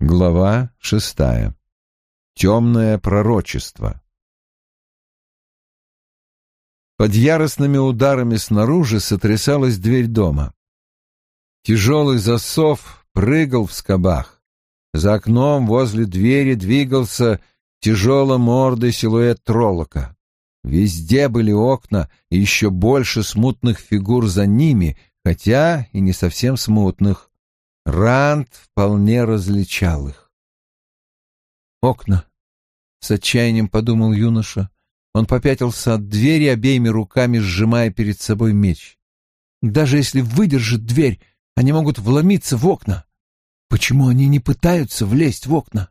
Глава шестая. Темное пророчество. Под яростными ударами снаружи сотрясалась дверь дома. Тяжелый засов прыгал в скобах. За окном возле двери двигался тяжело мордый силуэт троллока. Везде были окна и еще больше смутных фигур за ними, хотя и не совсем смутных. Ранд вполне различал их. «Окна!» — с отчаянием подумал юноша. Он попятился от двери, обеими руками сжимая перед собой меч. «Даже если выдержит дверь, они могут вломиться в окна. Почему они не пытаются влезть в окна?»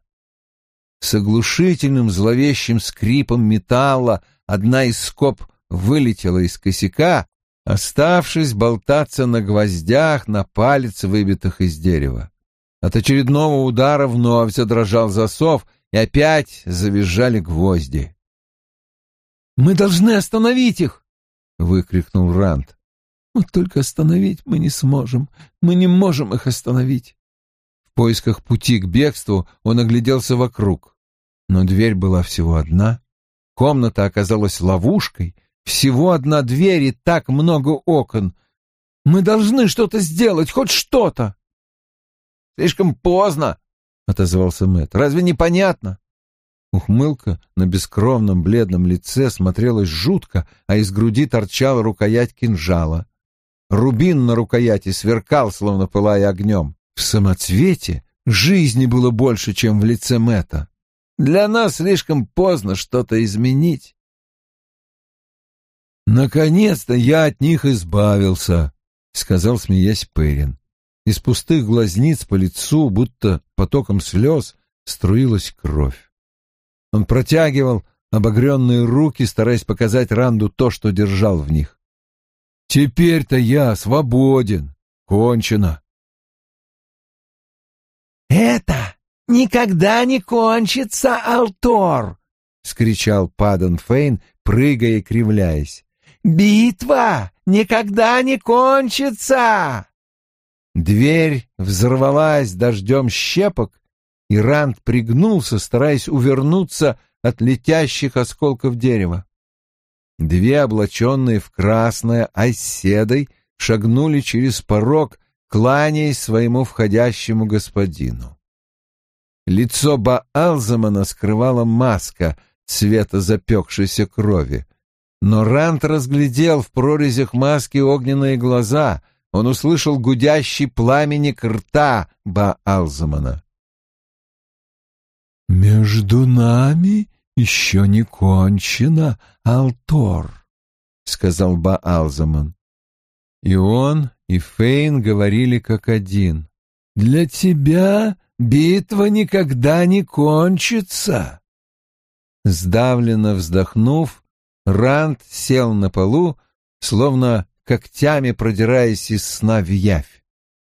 С оглушительным зловещим скрипом металла одна из скоб вылетела из косяка, оставшись болтаться на гвоздях на палец, выбитых из дерева. От очередного удара вновь задрожал засов, и опять завизжали гвозди. «Мы должны остановить их!» — выкрикнул Рант. «Вот только остановить мы не сможем. Мы не можем их остановить». В поисках пути к бегству он огляделся вокруг. Но дверь была всего одна. Комната оказалась ловушкой — всего одна дверь и так много окон. Мы должны что-то сделать, хоть что-то. Слишком поздно, отозвался Мэт. Разве не понятно? Ухмылка на бескровном бледном лице смотрелась жутко, а из груди торчала рукоять кинжала. Рубин на рукояти сверкал, словно пылая огнем. В самоцвете жизни было больше, чем в лице Мэта. Для нас слишком поздно что-то изменить. «Наконец-то я от них избавился», — сказал, смеясь Перин. Из пустых глазниц по лицу, будто потоком слез, струилась кровь. Он протягивал обогренные руки, стараясь показать Ранду то, что держал в них. «Теперь-то я свободен. Кончено». «Это никогда не кончится, Алтор!» — скричал Падан Фейн, прыгая и кривляясь. Битва никогда не кончится!» Дверь взорвалась дождем щепок, и Ранд пригнулся, стараясь увернуться от летящих осколков дерева. Две облаченные в красное оседой шагнули через порог, кланяясь своему входящему господину. Лицо Баалзамана скрывала маска цвета запекшейся крови. Но Рант разглядел в прорезях маски огненные глаза. Он услышал гудящий пламенник рта Баалзамана. «Между нами еще не кончено, Алтор», — сказал Баалзаман. И он, и Фейн говорили как один. «Для тебя битва никогда не кончится». Сдавленно вздохнув, Ранд сел на полу, словно когтями продираясь из сна в явь.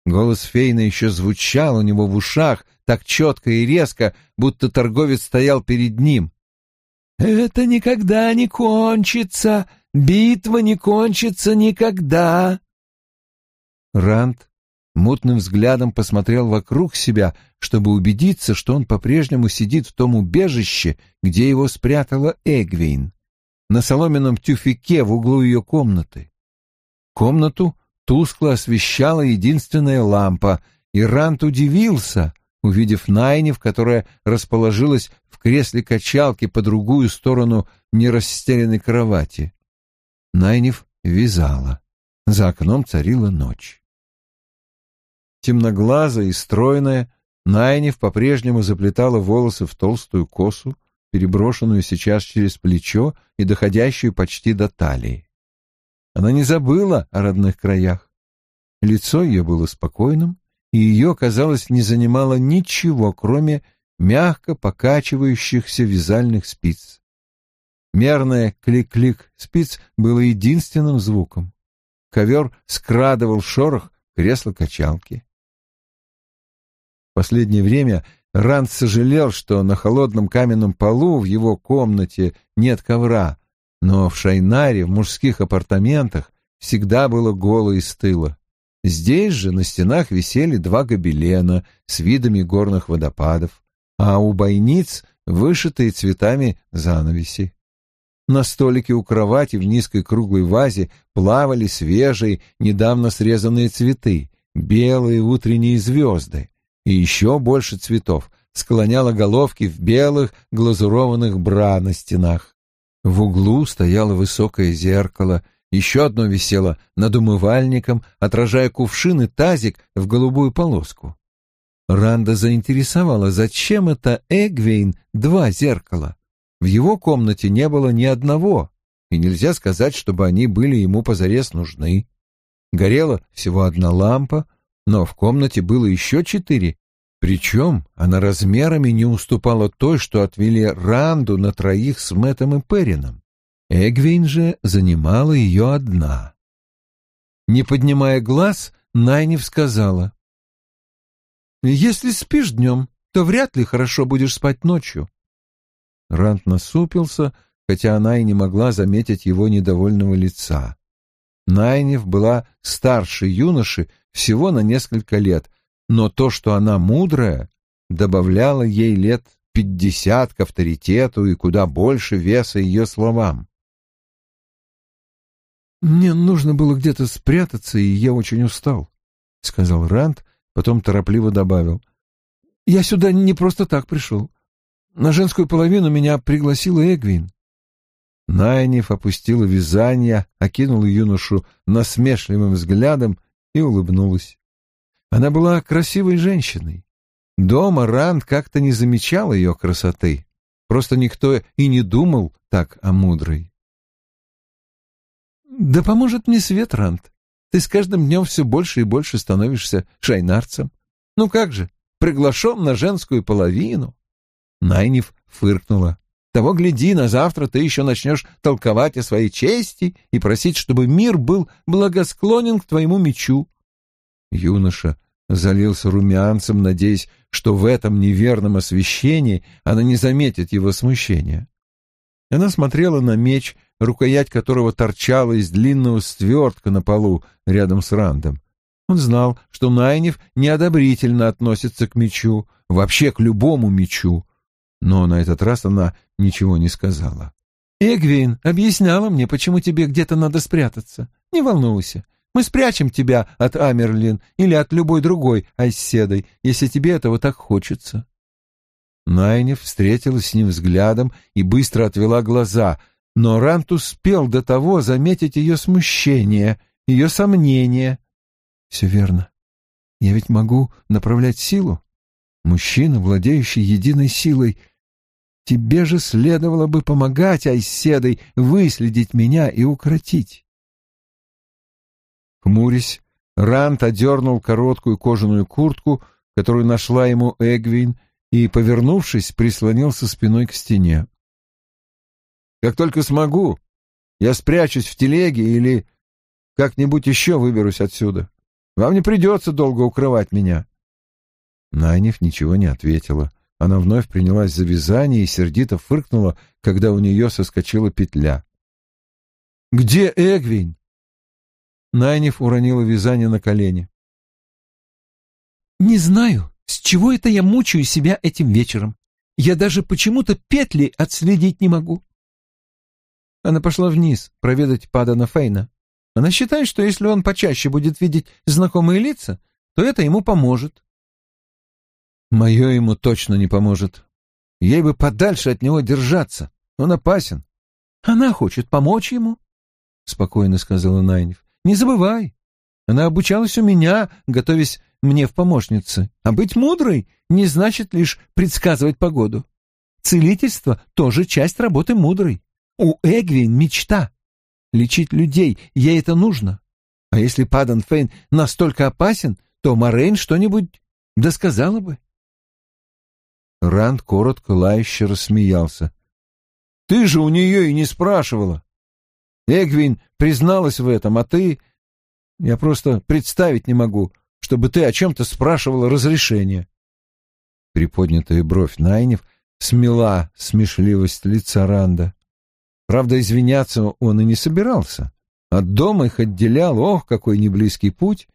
Голос Фейна еще звучал у него в ушах так четко и резко, будто торговец стоял перед ним. «Это никогда не кончится! Битва не кончится никогда!» Ранд мутным взглядом посмотрел вокруг себя, чтобы убедиться, что он по-прежнему сидит в том убежище, где его спрятала Эгвейн на соломенном тюфике в углу ее комнаты. Комнату тускло освещала единственная лампа, и Рант удивился, увидев Найнев, которая расположилась в кресле качалки по другую сторону нерасстеленной кровати. Найнев вязала. За окном царила ночь. Темноглазая и стройная, Найнев по-прежнему заплетала волосы в толстую косу, переброшенную сейчас через плечо и доходящую почти до талии. Она не забыла о родных краях. Лицо ее было спокойным, и ее, казалось, не занимало ничего, кроме мягко покачивающихся вязальных спиц. Мерное клик-клик спиц было единственным звуком. Ковер скрадывал шорох кресла-качалки. В последнее время Ранд сожалел, что на холодном каменном полу в его комнате нет ковра, но в Шайнаре, в мужских апартаментах, всегда было голо и стыло. Здесь же на стенах висели два гобелена с видами горных водопадов, а у бойниц вышитые цветами занавеси. На столике у кровати в низкой круглой вазе плавали свежие, недавно срезанные цветы, белые утренние звезды, и еще больше цветов склоняла головки в белых глазурованных бра на стенах. В углу стояло высокое зеркало, еще одно висело над умывальником, отражая кувшин и тазик в голубую полоску. Ранда заинтересовала, зачем это Эгвейн два зеркала. В его комнате не было ни одного, и нельзя сказать, чтобы они были ему позарез нужны. Горела всего одна лампа, но в комнате было еще четыре, причем она размерами не уступала той, что отвели Ранду на троих с Мэттом и Перином. Эгвин же занимала ее одна. Не поднимая глаз, Найнев сказала, «Если спишь днем, то вряд ли хорошо будешь спать ночью». Ранд насупился, хотя она и не могла заметить его недовольного лица. Найнев была старше юноши всего на несколько лет, но то, что она мудрая, добавляло ей лет пятьдесят к авторитету и куда больше веса ее словам. «Мне нужно было где-то спрятаться, и я очень устал», — сказал Ранд, потом торопливо добавил. «Я сюда не просто так пришел. На женскую половину меня пригласила Эгвин». Найниф опустила вязание, окинула юношу насмешливым взглядом и улыбнулась. Она была красивой женщиной. Дома Ранд как-то не замечал ее красоты. Просто никто и не думал так о мудрой. «Да поможет мне свет, Ранд. Ты с каждым днем все больше и больше становишься шайнарцем. Ну как же, приглашен на женскую половину?» Найниф фыркнула. «Того гляди, на завтра ты еще начнешь толковать о своей чести и просить, чтобы мир был благосклонен к твоему мечу. Юноша залился румянцем, надеясь, что в этом неверном освещении она не заметит его смущения. Она смотрела на меч, рукоять которого торчала из длинного свертка на полу рядом с Рандом. Он знал, что Найнев неодобрительно относится к мечу, вообще к любому мечу, но на этот раз она ничего не сказала. «Эгвин объясняла мне, почему тебе где-то надо спрятаться. Не волнуйся, мы спрячем тебя от Амерлин или от любой другой оседой, если тебе этого так хочется». Найнев встретилась с ним взглядом и быстро отвела глаза, но Рант успел до того заметить ее смущение, ее сомнение. «Все верно. Я ведь могу направлять силу. Мужчина, владеющий единой силой. Тебе же следовало бы помогать Айседой выследить меня и укротить». Хмурясь, Рант одернул короткую кожаную куртку, которую нашла ему Эгвин, и, повернувшись, прислонился спиной к стене. «Как только смогу, я спрячусь в телеге или как-нибудь еще выберусь отсюда. Вам не придется долго укрывать меня». Найниф ничего не ответила. Она вновь принялась за вязание и сердито фыркнула, когда у нее соскочила петля. «Где Эгвин?» Найниф уронила вязание на колени. «Не знаю, с чего это я мучаю себя этим вечером. Я даже почему-то петли отследить не могу». Она пошла вниз проведать Падана Фейна. Она считает, что если он почаще будет видеть знакомые лица, то это ему поможет. Мое ему точно не поможет. Ей бы подальше от него держаться. Он опасен. Она хочет помочь ему, — спокойно сказала Найниф. Не забывай, она обучалась у меня, готовясь мне в помощнице. А быть мудрой не значит лишь предсказывать погоду. Целительство — тоже часть работы мудрой. У Эгвин мечта — лечить людей, ей это нужно. А если Падан Фейн настолько опасен, то Морейн что-нибудь досказала бы. Ранд коротко лающе рассмеялся. — Ты же у нее и не спрашивала. Эгвин призналась в этом, а ты... Я просто представить не могу, чтобы ты о чем-то спрашивала разрешение. Приподнятая бровь Найнев смела смешливость лица Ранда. Правда, извиняться он и не собирался. От дома их отделял, ох, какой неблизкий путь,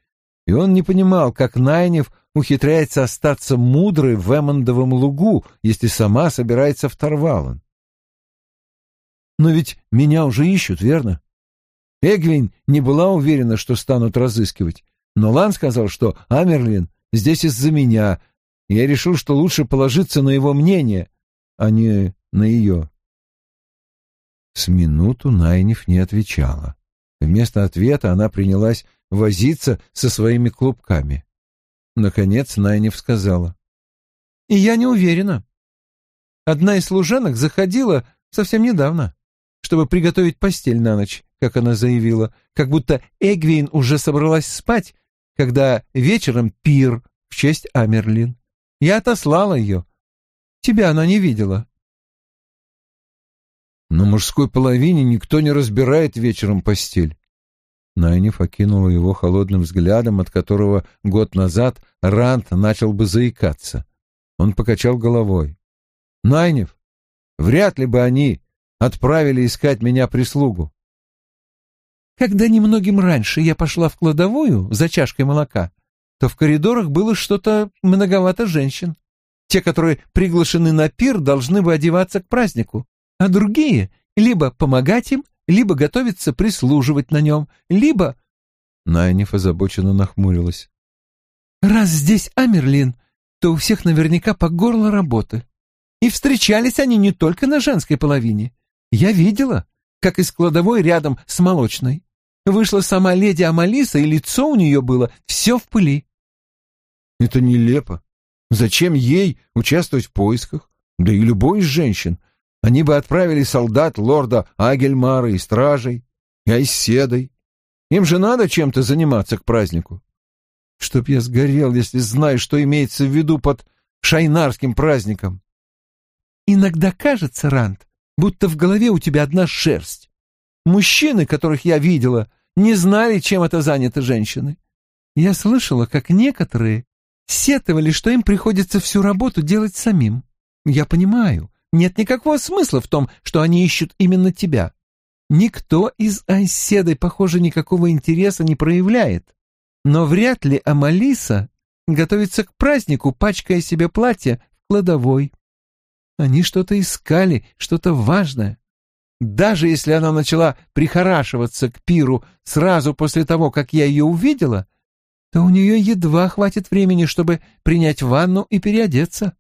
и он не понимал, как Найнев ухитряется остаться мудрой в Эммондовом лугу, если сама собирается в Тарвалан. Но ведь меня уже ищут, верно? Эгвин не была уверена, что станут разыскивать, но Лан сказал, что Амерлин здесь из-за меня, я решил, что лучше положиться на его мнение, а не на ее. С минуту Найнев не отвечала. Вместо ответа она принялась возиться со своими клубками. Наконец Найнев сказала. «И я не уверена. Одна из служанок заходила совсем недавно, чтобы приготовить постель на ночь, как она заявила, как будто Эгвейн уже собралась спать, когда вечером пир в честь Амерлин. Я отослала ее. Тебя она не видела». На мужской половине никто не разбирает вечером постель. Найниф окинула его холодным взглядом, от которого год назад Рант начал бы заикаться. Он покачал головой. «Найниф, вряд ли бы они отправили искать меня прислугу». «Когда немногим раньше я пошла в кладовую за чашкой молока, то в коридорах было что-то многовато женщин. Те, которые приглашены на пир, должны бы одеваться к празднику а другие либо помогать им, либо готовиться прислуживать на нем, либо...» Найниф озабоченно нахмурилась. «Раз здесь Амерлин, то у всех наверняка по горло работы. И встречались они не только на женской половине. Я видела, как из кладовой рядом с молочной. Вышла сама леди Амалиса, и лицо у нее было все в пыли». «Это нелепо. Зачем ей участвовать в поисках? Да и любой из женщин — они бы отправили солдат лорда Агельмара и стражей, и Айседой. Им же надо чем-то заниматься к празднику. Чтоб я сгорел, если знаю, что имеется в виду под шайнарским праздником. Иногда кажется, Рант, будто в голове у тебя одна шерсть. Мужчины, которых я видела, не знали, чем это заняты женщины. Я слышала, как некоторые сетовали, что им приходится всю работу делать самим. Я понимаю, нет никакого смысла в том, что они ищут именно тебя. Никто из Айседой, похоже, никакого интереса не проявляет. Но вряд ли Амалиса готовится к празднику, пачкая себе платье в кладовой. Они что-то искали, что-то важное. Даже если она начала прихорашиваться к пиру сразу после того, как я ее увидела, то у нее едва хватит времени, чтобы принять ванну и переодеться.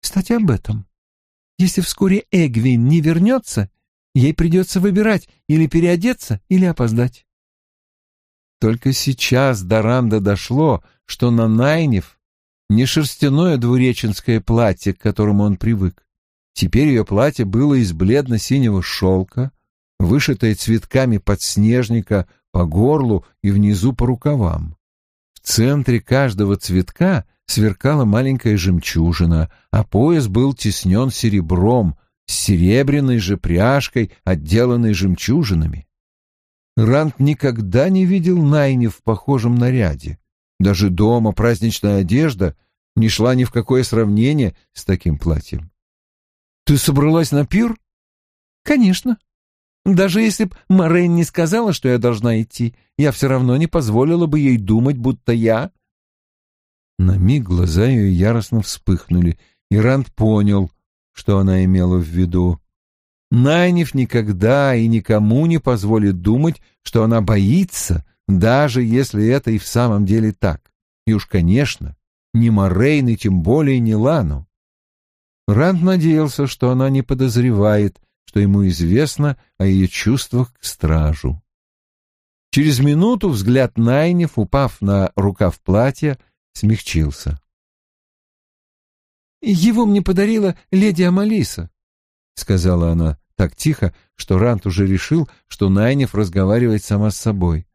Кстати, об этом. Если вскоре Эгвин не вернется, ей придется выбирать или переодеться, или опоздать. Только сейчас до Ранда дошло, что на Найнев не шерстяное двуреченское платье, к которому он привык. Теперь ее платье было из бледно-синего шелка, вышитое цветками подснежника по горлу и внизу по рукавам. В центре каждого цветка сверкала маленькая жемчужина, а пояс был теснен серебром, с серебряной же пряжкой, отделанной жемчужинами. Рант никогда не видел Найни в похожем наряде. Даже дома праздничная одежда не шла ни в какое сравнение с таким платьем. «Ты собралась на пир?» «Конечно. Даже если б Морейн не сказала, что я должна идти, я все равно не позволила бы ей думать, будто я на миг глаза ее яростно вспыхнули, и Ранд понял, что она имела в виду. Найниф никогда и никому не позволит думать, что она боится, даже если это и в самом деле так. И уж, конечно, ни Морейн и тем более не Лану. Ранд надеялся, что она не подозревает, что ему известно о ее чувствах к стражу. Через минуту взгляд Найниф, упав на рукав платья, смягчился. «Его мне подарила леди Амалиса», — сказала она так тихо, что Рант уже решил, что Найнев разговаривает сама с собой.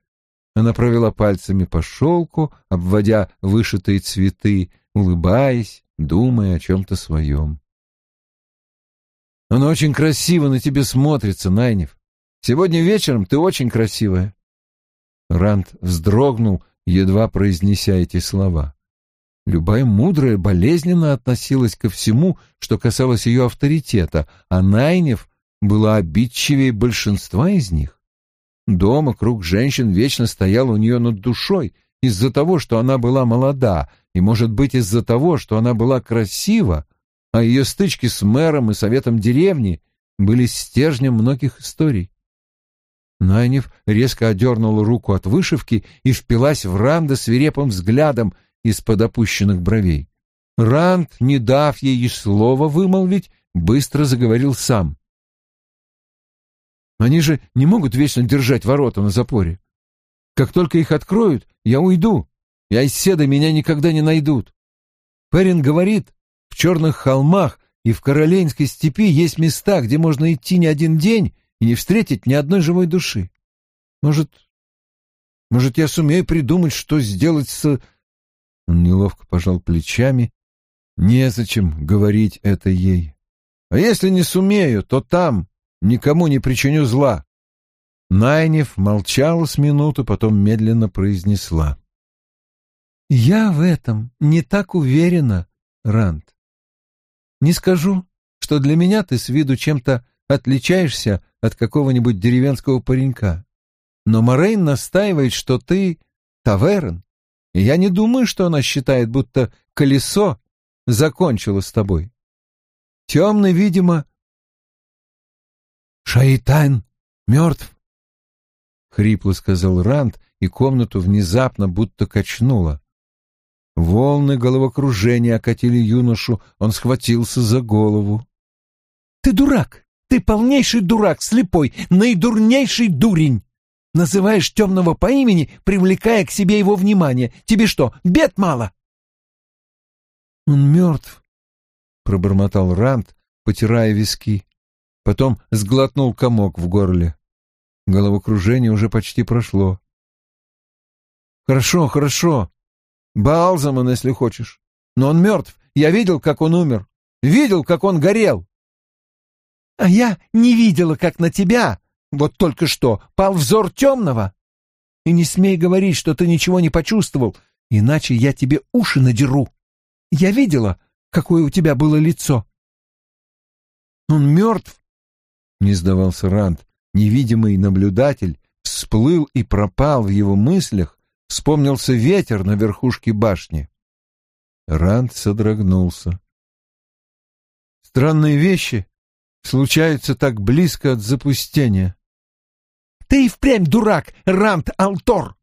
Она провела пальцами по шелку, обводя вышитые цветы, улыбаясь, думая о чем-то своем. «Она очень красиво на тебе смотрится, Найнев. Сегодня вечером ты очень красивая». Рант вздрогнул, едва произнеся эти слова. Любая мудрая болезненно относилась ко всему, что касалось ее авторитета, а Найнев была обидчивее большинства из них. Дома круг женщин вечно стоял у нее над душой, из-за того, что она была молода, и, может быть, из-за того, что она была красива, а ее стычки с мэром и советом деревни были стержнем многих историй. Найнев резко одернула руку от вышивки и впилась в Ранда свирепым взглядом из-под опущенных бровей. Ранд, не дав ей и слова вымолвить, быстро заговорил сам. «Они же не могут вечно держать ворота на запоре. Как только их откроют, я уйду, и айседы меня никогда не найдут. Перин говорит, в черных холмах и в Каролинской степи есть места, где можно идти не один день и не встретить ни одной живой души. Может, может, я сумею придумать, что сделать с... Он неловко пожал плечами. Незачем говорить это ей. А если не сумею, то там никому не причиню зла. Найнев молчала с минуту, потом медленно произнесла. «Я в этом не так уверена, Ранд. Не скажу, что для меня ты с виду чем-то отличаешься от какого-нибудь деревенского паренька. Но Морейн настаивает, что ты таверн, и я не думаю, что она считает, будто колесо закончило с тобой. Темный, видимо... «Шайтан мертв», — хрипло сказал Ранд, и комнату внезапно будто качнуло. Волны головокружения окатили юношу, он схватился за голову. «Ты дурак! Ты полнейший дурак, слепой, наидурнейший дурень. Называешь темного по имени, привлекая к себе его внимание. Тебе что, бед мало?» «Он мертв», — пробормотал Рант, потирая виски. Потом сглотнул комок в горле. Головокружение уже почти прошло. «Хорошо, хорошо. Балзаман, если хочешь. Но он мертв. Я видел, как он умер. Видел, как он горел. А я не видела, как на тебя, вот только что, пал взор темного. И не смей говорить, что ты ничего не почувствовал, иначе я тебе уши надеру. Я видела, какое у тебя было лицо. Он мертв, — не сдавался Ранд. Невидимый наблюдатель всплыл и пропал в его мыслях, вспомнился ветер на верхушке башни. Ранд содрогнулся. Странные вещи случаются так близко от запустения. — Ты и впрямь дурак, Рант Алтор!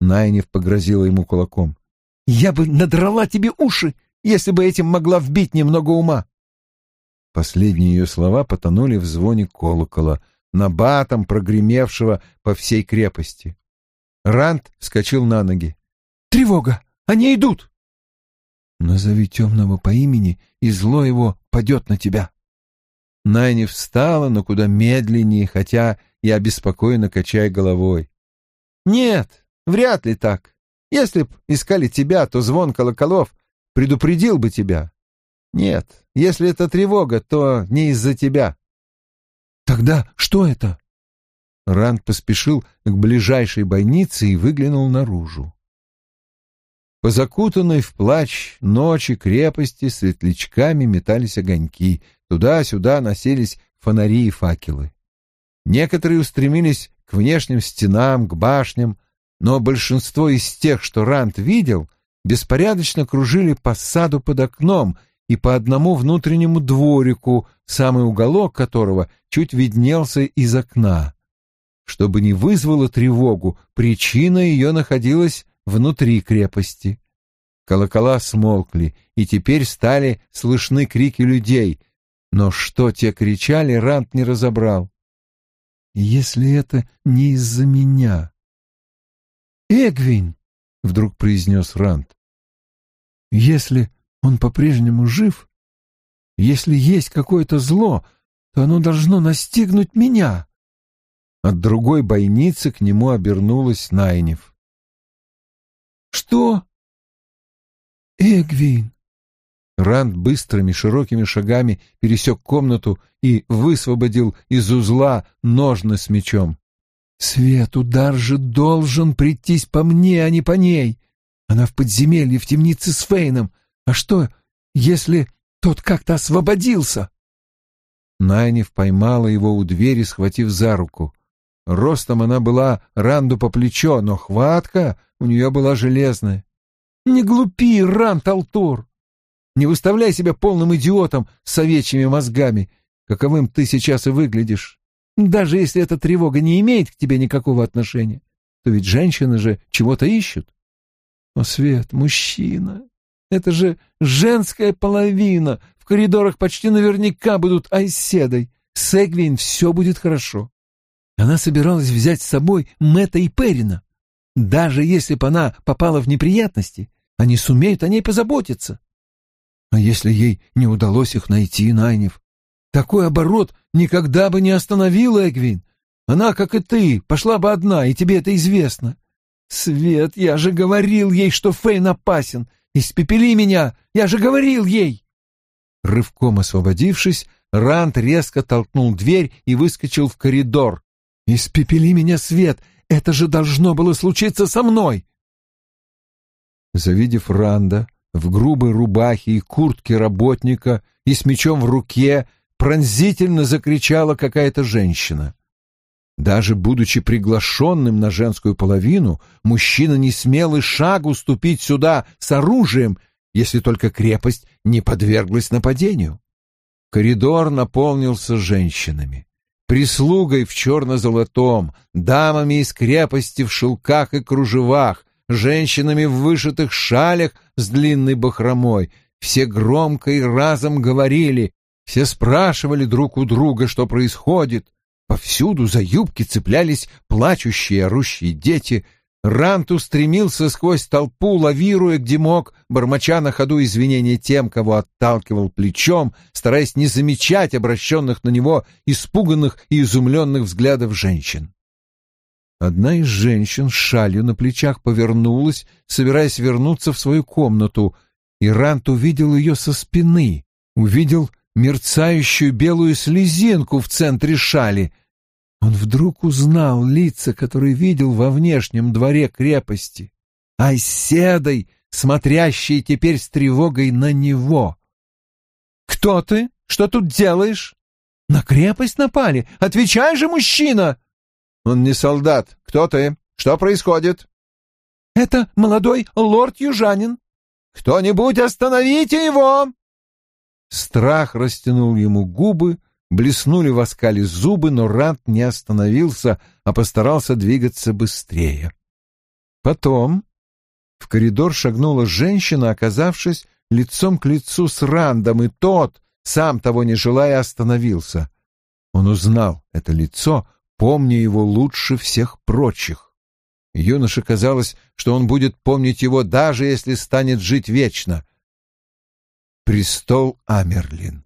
Найнев погрозила ему кулаком. — Я бы надрала тебе уши, если бы этим могла вбить немного ума. Последние ее слова потонули в звоне колокола, набатом прогремевшего по всей крепости. Рант вскочил на ноги. «Тревога! Они идут!» «Назови темного по имени, и зло его падет на тебя!» Найни встала, но куда медленнее, хотя и обеспокоенно качая головой. «Нет, вряд ли так. Если б искали тебя, то звон колоколов предупредил бы тебя. Нет, если это тревога, то не из-за тебя». «Тогда что это?» Ранд поспешил к ближайшей бойнице и выглянул наружу. По закутанной в плач ночи крепости светлячками метались огоньки, туда-сюда носились фонари и факелы. Некоторые устремились к внешним стенам, к башням, но большинство из тех, что Рант видел, беспорядочно кружили по саду под окном и по одному внутреннему дворику, самый уголок которого чуть виднелся из окна. Чтобы не вызвало тревогу, причина ее находилась внутри крепости. Колокола смолкли, и теперь стали слышны крики людей, но что те кричали, Рант не разобрал. «Если это не из-за меня...» «Эгвин!» — вдруг произнес Рант. «Если он по-прежнему жив, если есть какое-то зло, то оно должно настигнуть меня». От другой бойницы к нему обернулась Найнев. «Что?» «Эгвин!» Ранд быстрыми широкими шагами пересек комнату и высвободил из узла ножны с мечом. «Свет, удар же должен прийтись по мне, а не по ней. Она в подземелье, в темнице с Фейном. А что, если тот как-то освободился?» Найнев поймала его у двери, схватив за руку. Ростом она была Ранду по плечо, но хватка у нее была железная. «Не глупи, Ранд Алтур! Не выставляй себя полным идиотом с овечьими мозгами, каковым ты сейчас и выглядишь. Даже если эта тревога не имеет к тебе никакого отношения, то ведь женщины же чего-то ищут. О, Свет, мужчина, это же женская половина. В коридорах почти наверняка будут айседой. С Эгвин все будет хорошо. Она собиралась взять с собой Мэтта и Перина. Даже если бы она попала в неприятности, они сумеют о ней позаботиться. А если ей не удалось их найти, Найнев? Такой оборот никогда бы не остановил Эгвин. Она, как и ты, пошла бы одна, и тебе это известно. Свет, я же говорил ей, что Фейн опасен. Испепели меня, я же говорил ей. Рывком освободившись, Рант резко толкнул дверь и выскочил в коридор. «Испепели меня, Свет! Это же должно было случиться со мной!» Завидев Ранда в грубой рубахе и куртке работника и с мечом в руке, пронзительно закричала какая-то женщина. Даже будучи приглашенным на женскую половину, мужчина не смел и шагу ступить сюда с оружием, если только крепость не подверглась нападению. Коридор наполнился женщинами, прислугой в черно-золотом, дамами из крепости в шелках и кружевах, женщинами в вышитых шалях с длинной бахромой. Все громко и разом говорили, все спрашивали друг у друга, что происходит. Повсюду за юбки цеплялись плачущие, орущие дети. Рант устремился сквозь толпу, лавируя где мог, бормоча на ходу извинения тем, кого отталкивал плечом, стараясь не замечать обращенных на него испуганных и изумленных взглядов женщин. Одна из женщин с шалью на плечах повернулась, собираясь вернуться в свою комнату, и Рант увидел ее со спины, увидел мерцающую белую слезинку в центре шали. Он вдруг узнал лица, которые видел во внешнем дворе крепости, оседой, смотрящей теперь с тревогой на него. «Кто ты? Что тут делаешь?» «На крепость напали! Отвечай же, мужчина!» «Он не солдат. Кто ты? Что происходит?» «Это молодой лорд-южанин». «Кто-нибудь остановите его!» Страх растянул ему губы, блеснули в оскале зубы, но Рант не остановился, а постарался двигаться быстрее. Потом в коридор шагнула женщина, оказавшись лицом к лицу с Рандом, и тот, сам того не желая, остановился. Он узнал это лицо, помня его лучше всех прочих. Юноше казалось, что он будет помнить его, даже если станет жить вечно престол Амерлин.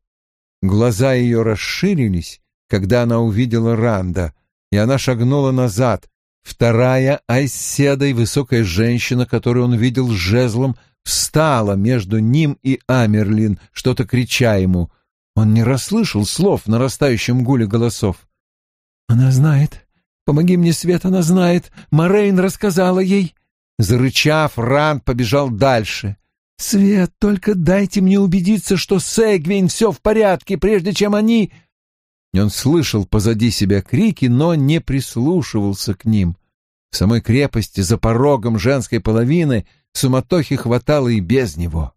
Глаза ее расширились, когда она увидела Ранда, и она шагнула назад. Вторая Айседой, высокая женщина, которую он видел жезлом, встала между ним и Амерлин, что-то крича ему. Он не расслышал слов в нарастающем гуле голосов. «Она знает. Помоги мне, Свет, она знает. Морейн рассказала ей». Зарычав, Ранд побежал дальше — «Свет, только дайте мне убедиться, что с Эгвин все в порядке, прежде чем они...» Он слышал позади себя крики, но не прислушивался к ним. В самой крепости, за порогом женской половины, суматохи хватало и без него.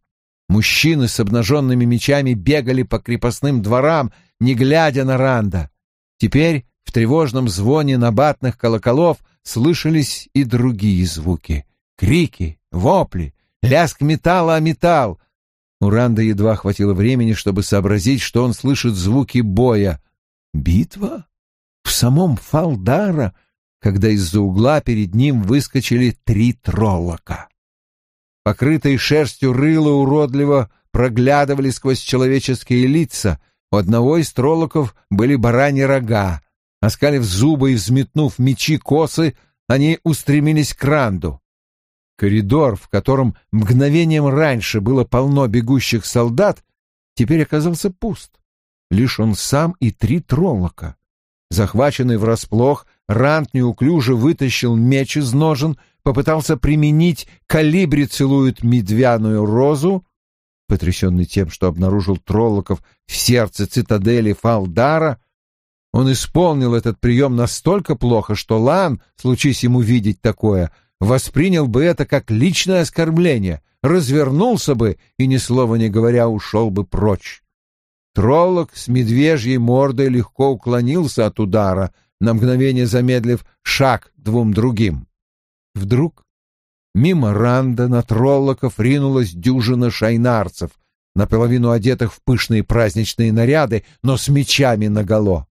Мужчины с обнаженными мечами бегали по крепостным дворам, не глядя на Ранда. Теперь в тревожном звоне набатных колоколов слышались и другие звуки — крики, вопли, лязг металла о металл. У Ранда едва хватило времени, чтобы сообразить, что он слышит звуки боя. Битва? В самом Фалдара, когда из-за угла перед ним выскочили три троллока. Покрытые шерстью рыла уродливо проглядывали сквозь человеческие лица. У одного из троллоков были бараньи рога. Оскалив зубы и взметнув мечи косы, они устремились к Ранду. Коридор, в котором мгновением раньше было полно бегущих солдат, теперь оказался пуст. Лишь он сам и три троллока. Захваченный врасплох, Рант неуклюже вытащил меч из ножен, попытался применить калибри целует медвяную розу, потрясенный тем, что обнаружил троллоков в сердце цитадели Фалдара, Он исполнил этот прием настолько плохо, что Лан, случись ему видеть такое, воспринял бы это как личное оскорбление, развернулся бы и, ни слова не говоря, ушел бы прочь. Троллок с медвежьей мордой легко уклонился от удара, на мгновение замедлив шаг двум другим. Вдруг мимо Ранда на троллоков ринулась дюжина шайнарцев, наполовину одетых в пышные праздничные наряды, но с мечами наголо.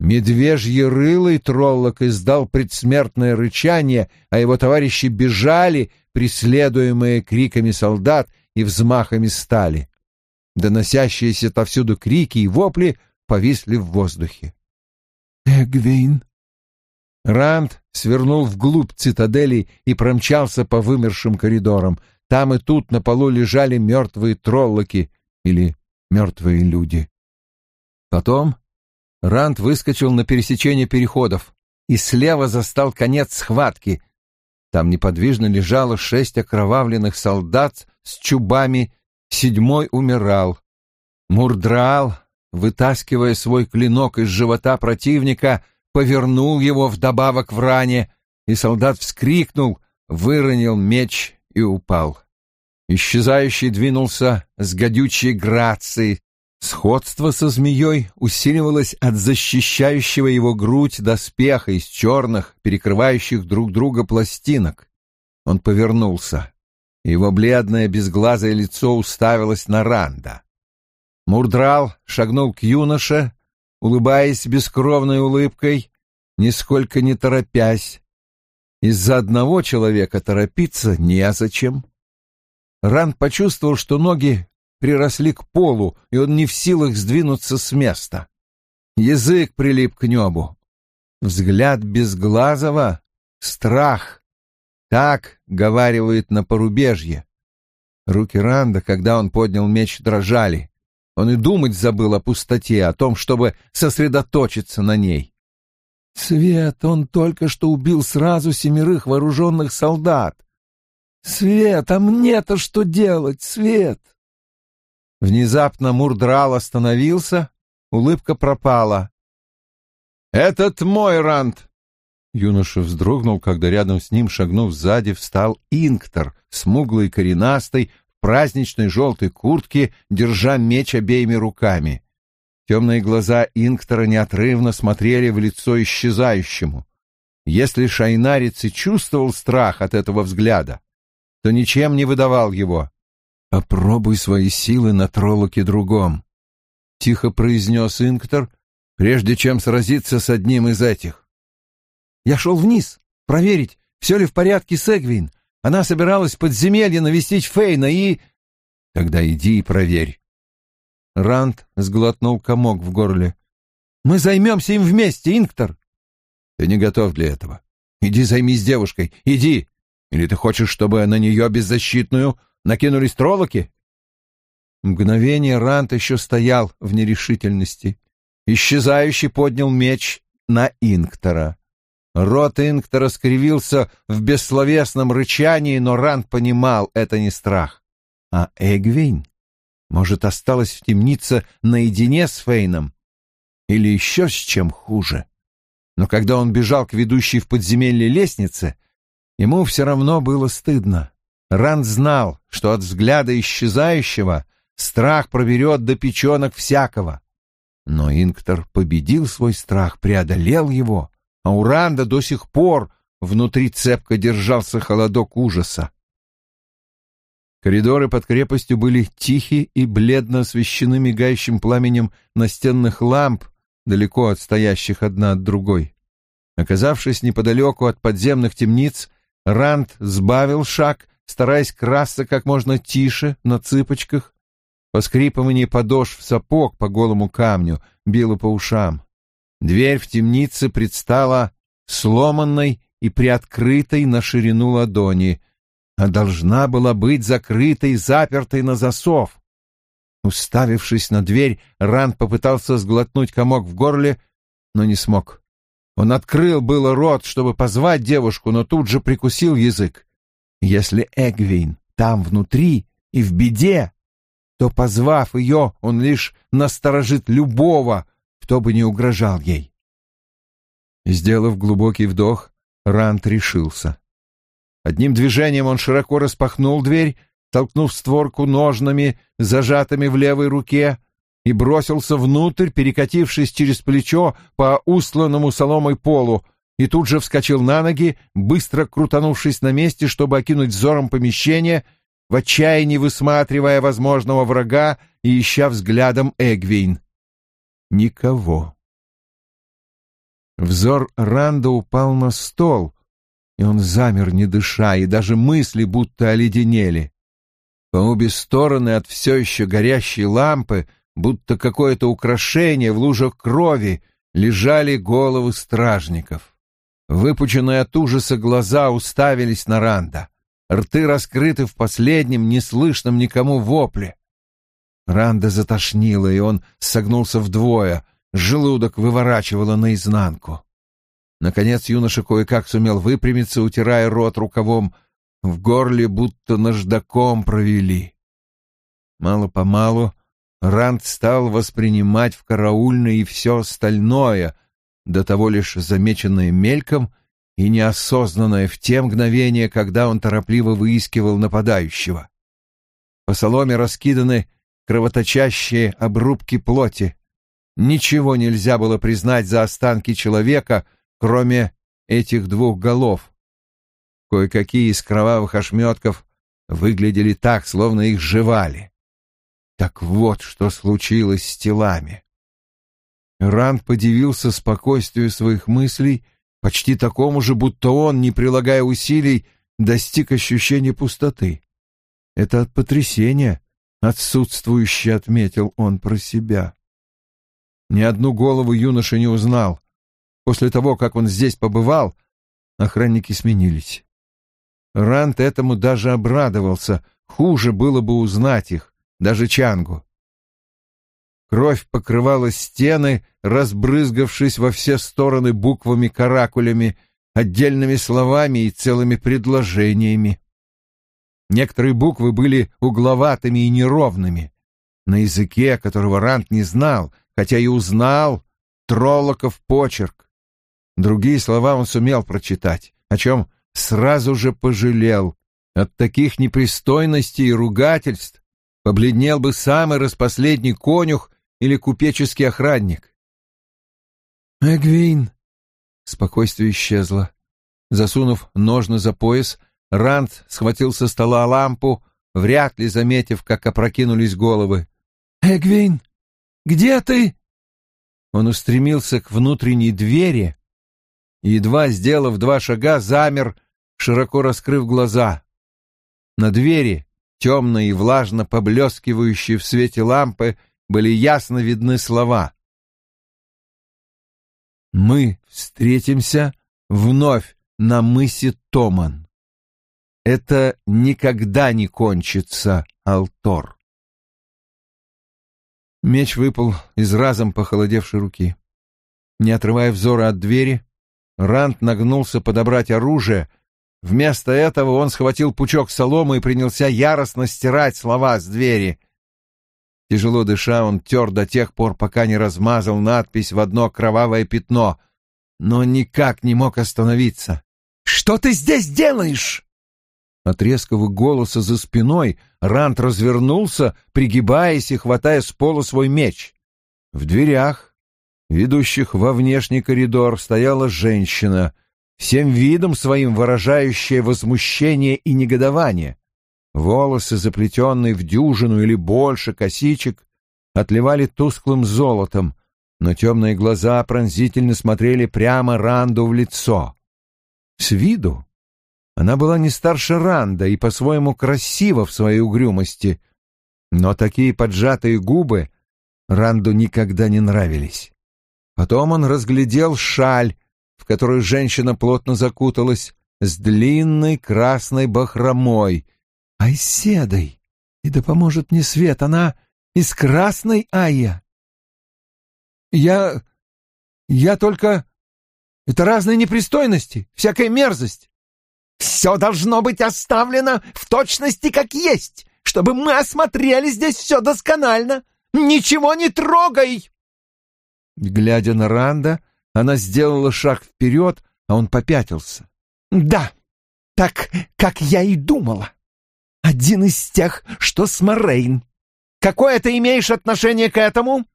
Медвежье рылый троллок издал предсмертное рычание, а его товарищи бежали, преследуемые криками солдат и взмахами стали. Доносящиеся отовсюду крики и вопли повисли в воздухе. «Эгвейн!» Ранд свернул вглубь цитадели и промчался по вымершим коридорам. Там и тут на полу лежали мертвые троллоки или мертвые люди. Потом Ранд выскочил на пересечение переходов и слева застал конец схватки. Там неподвижно лежало шесть окровавленных солдат с чубами, седьмой умирал. Мурдраал вытаскивая свой клинок из живота противника, повернул его вдобавок в ране, и солдат вскрикнул, выронил меч и упал. Исчезающий двинулся с гадючей грацией. Сходство со змеей усиливалось от защищающего его грудь доспеха из черных, перекрывающих друг друга пластинок. Он повернулся. Его бледное безглазое лицо уставилось на Ранда. Мурдрал шагнул к юноше, улыбаясь бескровной улыбкой, нисколько не торопясь. Из-за одного человека торопиться незачем. Ран почувствовал, что ноги приросли к полу, и он не в силах сдвинуться с места. Язык прилип к небу. Взгляд безглазого — страх. Так говаривает на порубежье. Руки Ранда, когда он поднял меч, дрожали. Он и думать забыл о пустоте, о том, чтобы сосредоточиться на ней. Свет, он только что убил сразу семерых вооруженных солдат. Свет, а мне-то что делать, Свет? Внезапно Мурдрал остановился, улыбка пропала. «Этот мой Рант!» Юноша вздрогнул, когда рядом с ним, шагнув сзади, встал Инктор, смуглый коренастый, праздничной желтой куртке, держа меч обеими руками. Темные глаза Инктора неотрывно смотрели в лицо исчезающему. Если шайнарец и чувствовал страх от этого взгляда, то ничем не выдавал его. «Попробуй свои силы на троллоке другом», — тихо произнес Инктор, прежде чем сразиться с одним из этих. «Я шел вниз, проверить, все ли в порядке с Эгвин, она собиралась в подземелье навестить Фейна и... Тогда иди и проверь. Ранд сглотнул комок в горле. Мы займемся им вместе, Инктор. Ты не готов для этого. Иди займись девушкой, иди. Или ты хочешь, чтобы на нее беззащитную накинулись троллоки? Мгновение Рант еще стоял в нерешительности. Исчезающий поднял меч на Инктора. Рот Инктора скривился в бессловесном рычании, но Ранд понимал, это не страх. А Эгвин, может, осталась в темнице наедине с Фейном? Или еще с чем хуже? Но когда он бежал к ведущей в подземелье лестнице, ему все равно было стыдно. Ранд знал, что от взгляда исчезающего страх проберет до печенок всякого. Но Инктор победил свой страх, преодолел его — а у Ранда до сих пор внутри цепко держался холодок ужаса. Коридоры под крепостью были тихи и бледно освещены мигающим пламенем настенных ламп, далеко отстоящих одна от другой. Оказавшись неподалеку от подземных темниц, Ранд сбавил шаг, стараясь красться как можно тише, на цыпочках. Поскрипывание подошв сапог по голому камню било по ушам. Дверь в темнице предстала сломанной и приоткрытой на ширину ладони, а должна была быть закрытой запертой на засов. Уставившись на дверь, Ранд попытался сглотнуть комок в горле, но не смог. Он открыл было рот, чтобы позвать девушку, но тут же прикусил язык. Если Эгвин там внутри и в беде, то, позвав ее, он лишь насторожит любого, кто бы ни угрожал ей. Сделав глубокий вдох, Рант решился. Одним движением он широко распахнул дверь, толкнув створку ножнами, зажатыми в левой руке, и бросился внутрь, перекатившись через плечо по устланному соломой полу, и тут же вскочил на ноги, быстро крутанувшись на месте, чтобы окинуть взором помещение, в отчаянии высматривая возможного врага и ища взглядом Эгвейн. Никого. Взор Ранда упал на стол, и он замер, не дыша, и даже мысли будто оледенели. По обе стороны от все еще горящей лампы, будто какое-то украшение в лужах крови, лежали головы стражников. Выпученные от ужаса глаза уставились на Ранда. Рты раскрыты в последнем, неслышном никому вопле. Ранда затошнило, и он согнулся вдвое, желудок выворачивало наизнанку. Наконец юноша кое-как сумел выпрямиться, утирая рот рукавом, в горле будто наждаком провели. Мало-помалу Ранд стал воспринимать в караульное и все остальное, до того лишь замеченное мельком и неосознанное в те мгновения, когда он торопливо выискивал нападающего. По соломе раскиданы кровоточащие обрубки плоти. Ничего нельзя было признать за останки человека, кроме этих двух голов. Кое-какие из кровавых ошметков выглядели так, словно их жевали. Так вот, что случилось с телами. Ранд подивился спокойствию своих мыслей, почти такому же, будто он, не прилагая усилий, достиг ощущения пустоты. Это от потрясения, отсутствующе отметил он про себя. Ни одну голову юноша не узнал. После того, как он здесь побывал, охранники сменились. Ранд этому даже обрадовался, хуже было бы узнать их, даже Чангу. Кровь покрывала стены, разбрызгавшись во все стороны буквами-каракулями, отдельными словами и целыми предложениями. Некоторые буквы были угловатыми и неровными. На языке, которого Рант не знал, хотя и узнал, Троллоков почерк. Другие слова он сумел прочитать, о чем сразу же пожалел. От таких непристойностей и ругательств побледнел бы самый распоследний конюх или купеческий охранник. «Эгвин!» Спокойствие исчезло. Засунув ножны за пояс, Ранд схватил со стола лампу, вряд ли заметив, как опрокинулись головы. «Эгвин! Где ты?» Он устремился к внутренней двери и, едва сделав два шага, замер, широко раскрыв глаза. На двери, темно и влажно поблескивающие в свете лампы, были ясно видны слова. «Мы встретимся вновь на мысе Томан. Это никогда не кончится, Алтор». Меч выпал из разом похолодевшей руки. Не отрывая взора от двери, Рант нагнулся подобрать оружие. Вместо этого он схватил пучок соломы и принялся яростно стирать слова с двери. Тяжело дыша, он тер до тех пор, пока не размазал надпись в одно кровавое пятно, но никак не мог остановиться. «Что ты здесь делаешь?» От резкого голоса за спиной Рант развернулся, пригибаясь и хватая с пола свой меч. В дверях, ведущих во внешний коридор, стояла женщина, всем видом своим выражающая возмущение и негодование. Волосы, заплетенные в дюжину или больше косичек, отливали тусклым золотом, но темные глаза пронзительно смотрели прямо Ранду в лицо. С виду она была не старше Ранда и по-своему красива в своей угрюмости, но такие поджатые губы Ранду никогда не нравились. Потом он разглядел шаль, в которую женщина плотно закуталась, с длинной красной бахромой — Айседой. И да поможет мне свет, она из красной Айя. Я... я только... Это разные непристойности, всякая мерзость. Все должно быть оставлено в точности как есть, чтобы мы осмотрели здесь все досконально. Ничего не трогай!» Глядя на Ранда, она сделала шаг вперед, а он попятился. «Да, так, как я и думала. Один из тех, что с Морейн. Какое ты имеешь отношение к этому?»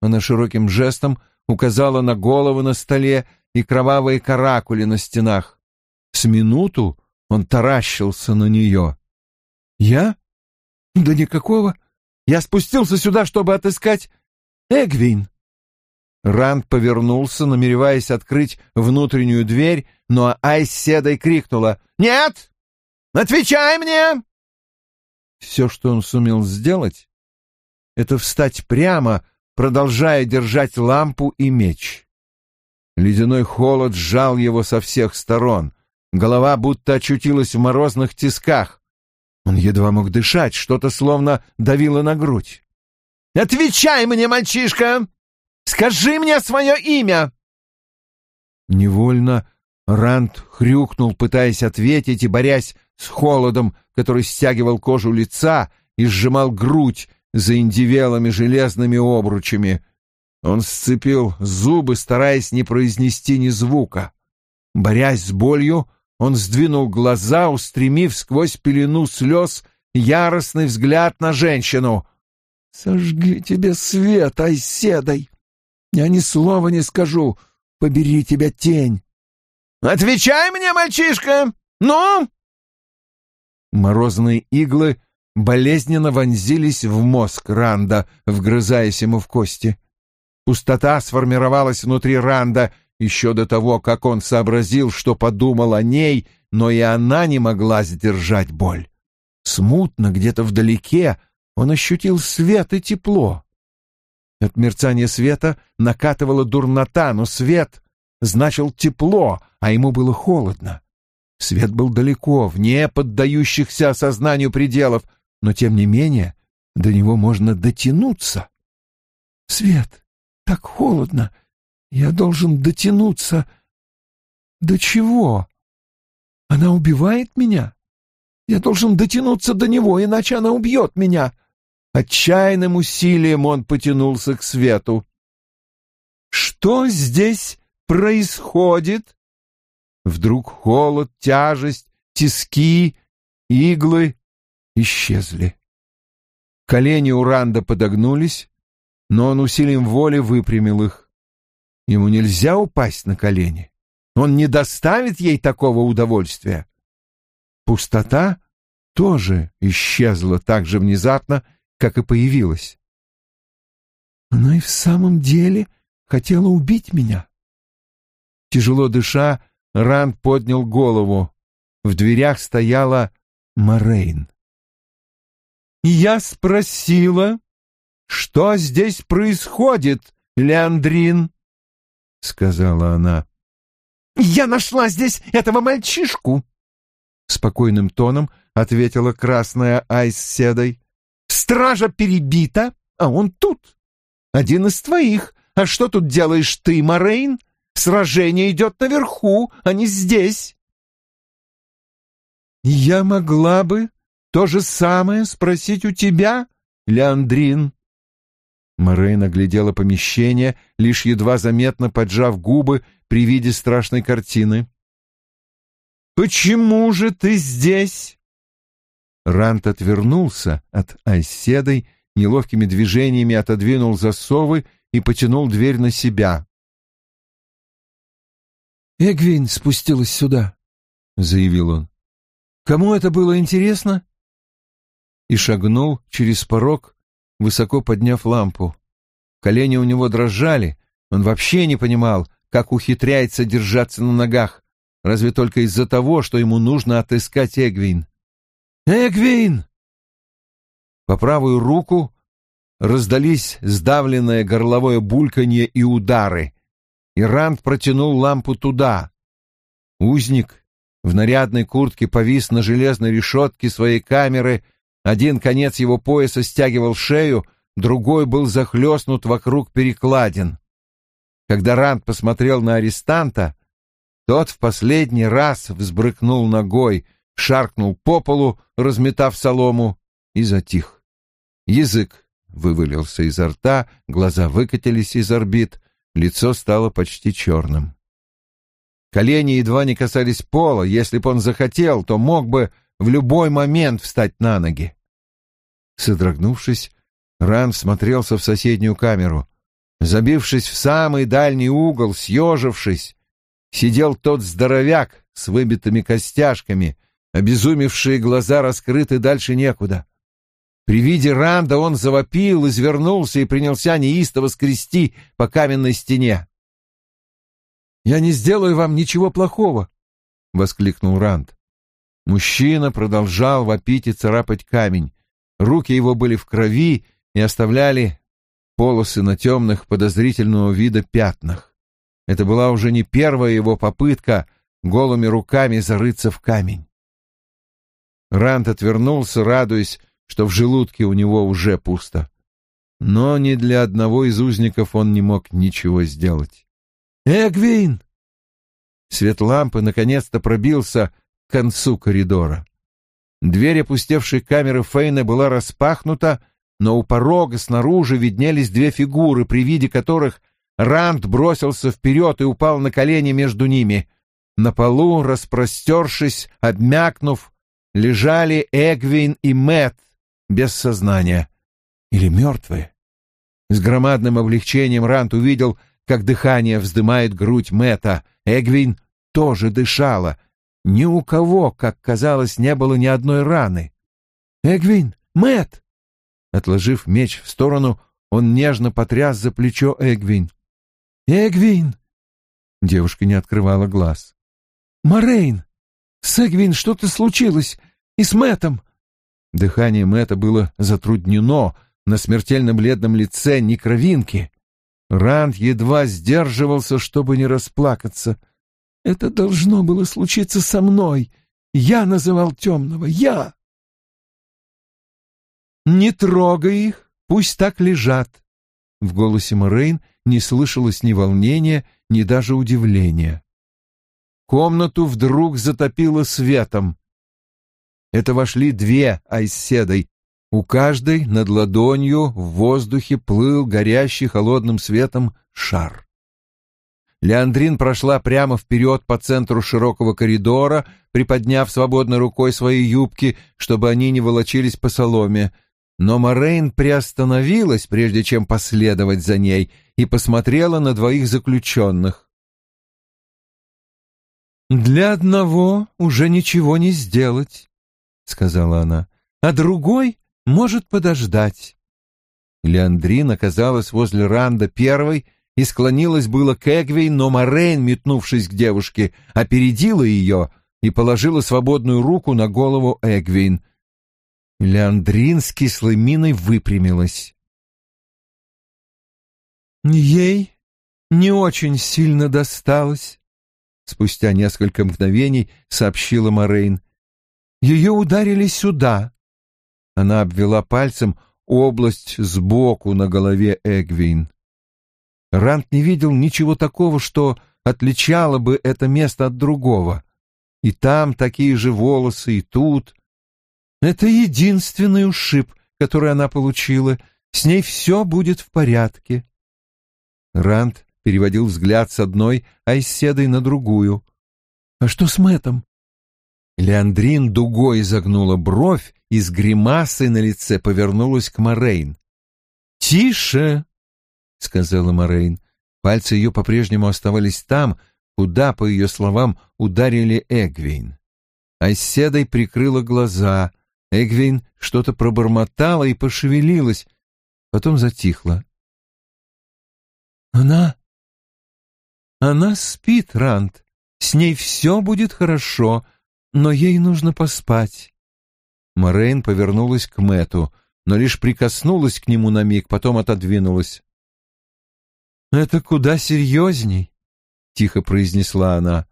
Она широким жестом указала на голову на столе и кровавые каракули на стенах. С минуту он таращился на нее. «Я? Да никакого. Я спустился сюда, чтобы отыскать Эгвин». Ранд повернулся, намереваясь открыть внутреннюю дверь, но Айс седой крикнула «Нет! Отвечай мне!» Все, что он сумел сделать, это встать прямо, продолжая держать лампу и меч. Ледяной холод сжал его со всех сторон. Голова будто очутилась в морозных тисках. Он едва мог дышать, что-то словно давило на грудь. «Отвечай мне, мальчишка! Скажи мне свое имя!» Невольно Ранд хрюкнул, пытаясь ответить и борясь с холодом, который стягивал кожу лица и сжимал грудь, за индивелыми железными обручами. Он сцепил зубы, стараясь не произнести ни звука. Борясь с болью, он сдвинул глаза, устремив сквозь пелену слез яростный взгляд на женщину. «Сожги тебе свет, Айседой! Я ни слова не скажу, побери тебя тень!» «Отвечай мне, мальчишка! Ну!» Морозные иглы болезненно вонзились в мозг Ранда, вгрызаясь ему в кости. Пустота сформировалась внутри Ранда еще до того, как он сообразил, что подумал о ней, но и она не могла сдержать боль. Смутно, где-то вдалеке, он ощутил свет и тепло. От мерцания света накатывала дурнота, но свет значил тепло, а ему было холодно. Свет был далеко, вне поддающихся осознанию пределов, но тем не менее до него можно дотянуться. Свет, так холодно. Я должен дотянуться. До чего? Она убивает меня? Я должен дотянуться до него, иначе она убьет меня. Отчаянным усилием он потянулся к свету. Что здесь происходит? Вдруг холод, тяжесть, тиски, иглы исчезли. Колени у Ранда подогнулись, но он усилием воли выпрямил их. Ему нельзя упасть на колени. Он не доставит ей такого удовольствия. Пустота тоже исчезла так же внезапно, как и появилась. Она и в самом деле хотела убить меня. Тяжело дыша, Ранд поднял голову. В дверях стояла Морейн. Я спросила, что здесь происходит, Леандрин, — сказала она. «Я нашла здесь этого мальчишку!» Спокойным тоном ответила красная Айс седой. «Стража перебита, а он тут. Один из твоих. А что тут делаешь ты, Морейн? Сражение идет наверху, а не здесь». «Я могла бы то же самое спросить у тебя, Леандрин?» Морейн оглядела помещение, лишь едва заметно поджав губы при виде страшной картины. «Почему же ты здесь?» Рант отвернулся от Айседой, неловкими движениями отодвинул засовы и потянул дверь на себя. «Эгвин спустилась сюда», — заявил он. «Кому это было интересно?» и шагнул через порог, высоко подняв лампу. Колени у него дрожали, он вообще не понимал, как ухитряется держаться на ногах, разве только из-за того, что ему нужно отыскать Эгвин. «Эгвин!» По правую руку раздались сдавленное горловое бульканье и удары, и Ранд протянул лампу туда. Узник в нарядной куртке повис на железной решетке своей камеры — один конец его пояса стягивал шею, другой был захлестнут вокруг перекладин. Когда Ранд посмотрел на арестанта, тот в последний раз взбрыкнул ногой, шаркнул по полу, разметав солому, и затих. Язык вывалился изо рта, глаза выкатились из орбит, Лицо стало почти черным. Колени едва не касались пола. Если бы он захотел, то мог бы в любой момент встать на ноги. Содрогнувшись, Ран смотрелся в соседнюю камеру. Забившись в самый дальний угол, съежившись, сидел тот здоровяк с выбитыми костяшками, обезумевшие глаза раскрыты дальше некуда. При виде Ранда он завопил, извернулся и принялся неистово скрести по каменной стене. «Я не сделаю вам ничего плохого!» — воскликнул Ранд. Мужчина продолжал вопить и царапать камень. Руки его были в крови и оставляли полосы на темных подозрительного вида пятнах. Это была уже не первая его попытка голыми руками зарыться в камень. Рант отвернулся, радуясь, что в желудке у него уже пусто. Но ни для одного из узников он не мог ничего сделать. «Эгвин!» Свет лампы наконец-то пробился к концу коридора. Дверь опустевшей камеры Фейна была распахнута, но у порога снаружи виднелись две фигуры, при виде которых Ранд бросился вперед и упал на колени между ними. На полу, распростершись, обмякнув, лежали Эгвин и Мэт без сознания. Или мертвые. С громадным облегчением Рант увидел, как дыхание вздымает грудь Мэта. Эгвин тоже дышала. Ни у кого, как казалось, не было ни одной раны. «Эгвин! Мэт! Отложив меч в сторону, он нежно потряс за плечо Эгвин. «Эгвин!» Девушка не открывала глаз. «Морейн! С Эгвин что-то случилось! И с Мэтом!» Дыхание Мэта было затруднено, на смертельно бледном лице ни кровинки. Ранд едва сдерживался, чтобы не расплакаться. «Это должно было случиться со мной! Я называл темного! Я!» «Не трогай их, пусть так лежат!» В голосе Морейн не слышалось ни волнения, ни даже удивления. Комнату вдруг затопило светом. Это вошли две айседой. У каждой над ладонью в воздухе плыл горящий холодным светом шар. Леандрин прошла прямо вперед по центру широкого коридора, приподняв свободной рукой свои юбки, чтобы они не волочились по соломе. Но Морейн приостановилась, прежде чем последовать за ней, и посмотрела на двоих заключенных. «Для одного уже ничего не сделать», — сказала она, — «а другой может подождать». Леандрин оказалась возле Ранда первой и склонилась было к Эгвей, но Морейн, метнувшись к девушке, опередила ее и положила свободную руку на голову Эгвин — Леандрин с кислой миной выпрямилась. «Ей не очень сильно досталось», — спустя несколько мгновений сообщила Морейн. «Ее ударили сюда». Она обвела пальцем область сбоку на голове Эгвин. Рант не видел ничего такого, что отличало бы это место от другого. И там такие же волосы, и тут. Это единственный ушиб, который она получила. С ней все будет в порядке. Ранд переводил взгляд с одной айседой на другую. «А что с Мэтом?» Леандрин дугой изогнула бровь и с гримасой на лице повернулась к Морейн. «Тише!» — сказала Морейн. Пальцы ее по-прежнему оставались там, куда, по ее словам, ударили Эгвейн. Айседой прикрыла глаза, Эгвин что-то пробормотала и пошевелилась, потом затихла. «Она... она спит, Рант. С ней все будет хорошо, но ей нужно поспать». Морейн повернулась к Мэту, но лишь прикоснулась к нему на миг, потом отодвинулась. «Это куда серьезней», — тихо произнесла она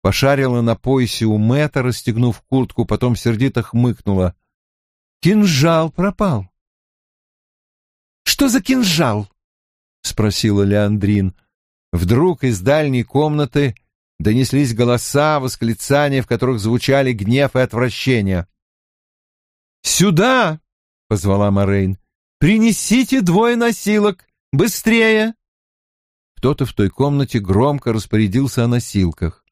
пошарила на поясе у Мэтта, расстегнув куртку, потом сердито хмыкнула. «Кинжал пропал». «Что за кинжал?» — спросила Леандрин. Вдруг из дальней комнаты донеслись голоса, восклицания, в которых звучали гнев и отвращение. «Сюда!» — позвала Морейн. «Принесите двое носилок! Быстрее!» кто-то в той комнате громко распорядился о носилках.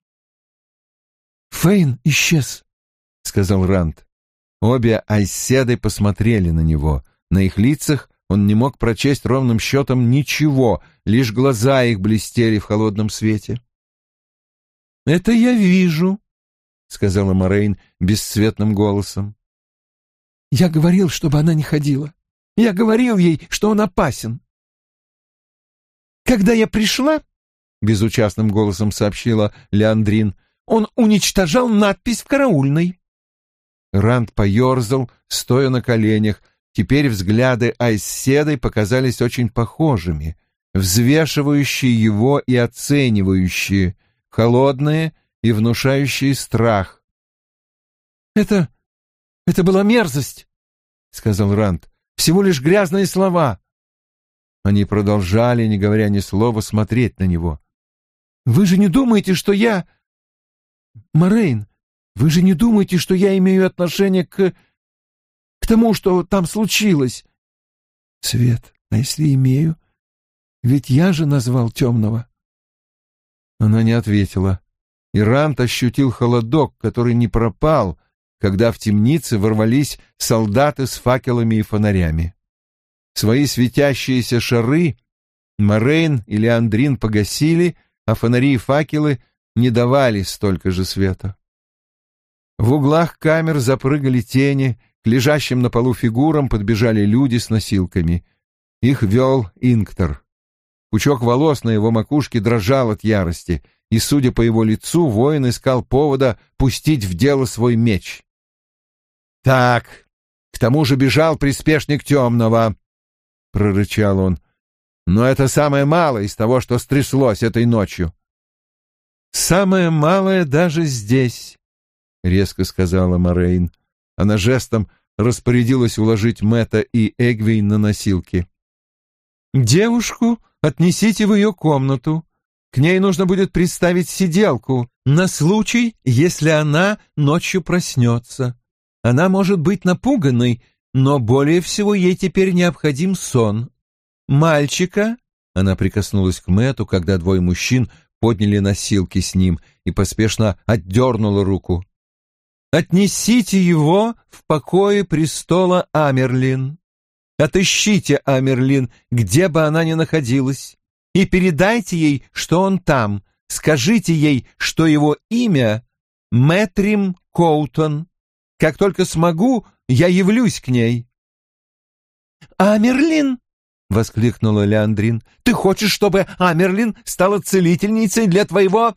«Фейн исчез», — сказал Ранд. Обе айседы посмотрели на него. На их лицах он не мог прочесть ровным счетом ничего, лишь глаза их блестели в холодном свете. «Это я вижу», — сказала Морейн бесцветным голосом. «Я говорил, чтобы она не ходила. Я говорил ей, что он опасен». «Когда я пришла», — безучастным голосом сообщила Леандрин, — «он уничтожал надпись в караульной». Ранд поерзал, стоя на коленях. Теперь взгляды Айседой показались очень похожими, взвешивающие его и оценивающие, холодные и внушающие страх. «Это... это была мерзость», — сказал Ранд. «Всего лишь грязные слова». Они продолжали, не говоря ни слова, смотреть на него. «Вы же не думаете, что я...» «Морейн, вы же не думаете, что я имею отношение к... к тому, что там случилось?» «Свет, а если имею? Ведь я же назвал темного». Она не ответила. Ирант ощутил холодок, который не пропал, когда в темнице ворвались солдаты с факелами и фонарями. Свои светящиеся шары Морейн или Андрин погасили, а фонари и факелы не давали столько же света. В углах камер запрыгали тени, к лежащим на полу фигурам подбежали люди с носилками. Их вел Инктор. Пучок волос на его макушке дрожал от ярости, и, судя по его лицу, воин искал повода пустить в дело свой меч. «Так, к тому же бежал приспешник темного», — прорычал он. «Но это самое малое из того, что стряслось этой ночью». «Самое малое даже здесь», — резко сказала Морейн. Она жестом распорядилась уложить Мэтта и Эгвейн на носилки. «Девушку отнесите в ее комнату. К ней нужно будет приставить сиделку на случай, если она ночью проснется. Она может быть напуганной, но более всего ей теперь необходим сон. Мальчика...» Она прикоснулась к Мэту, когда двое мужчин подняли носилки с ним и поспешно отдернула руку. Отнесите его в покое престола Амерлин. Отыщите Амерлин, где бы она ни находилась, и передайте ей, что он там. Скажите ей, что его имя Мэтрим Коутон. Как только смогу, я явлюсь к ней. «Амерлин!» — воскликнула Леандрин. «Ты хочешь, чтобы Амерлин стала целительницей для твоего...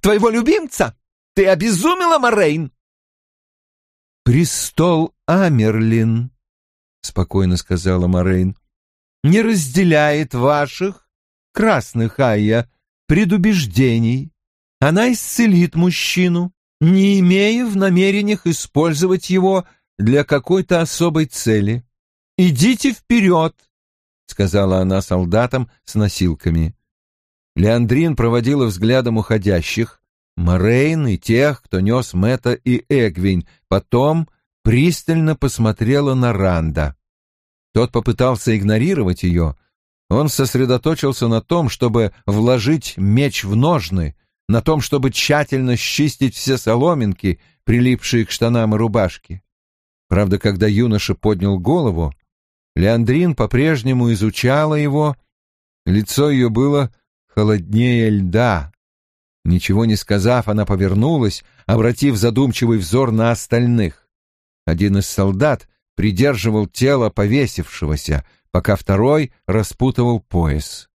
твоего любимца? Ты обезумела, Морейн?» «Престол Амерлин», — спокойно сказала Морейн, — «не разделяет ваших, красных Айя, предубеждений. Она исцелит мужчину, не имея в намерениях использовать его для какой-то особой цели. Идите вперед», — сказала она солдатам с носилками. Леандрин проводила взглядом уходящих, Морейн и тех, кто нес Мэтта и Эгвин, потом пристально посмотрела на Ранда. Тот попытался игнорировать ее. Он сосредоточился на том, чтобы вложить меч в ножны, на том, чтобы тщательно счистить все соломинки, прилипшие к штанам и рубашке. Правда, когда юноша поднял голову, Леандрин по-прежнему изучала его, лицо ее было холоднее льда, Ничего не сказав, она повернулась, обратив задумчивый взор на остальных. Один из солдат придерживал тело повесившегося, пока второй распутывал пояс.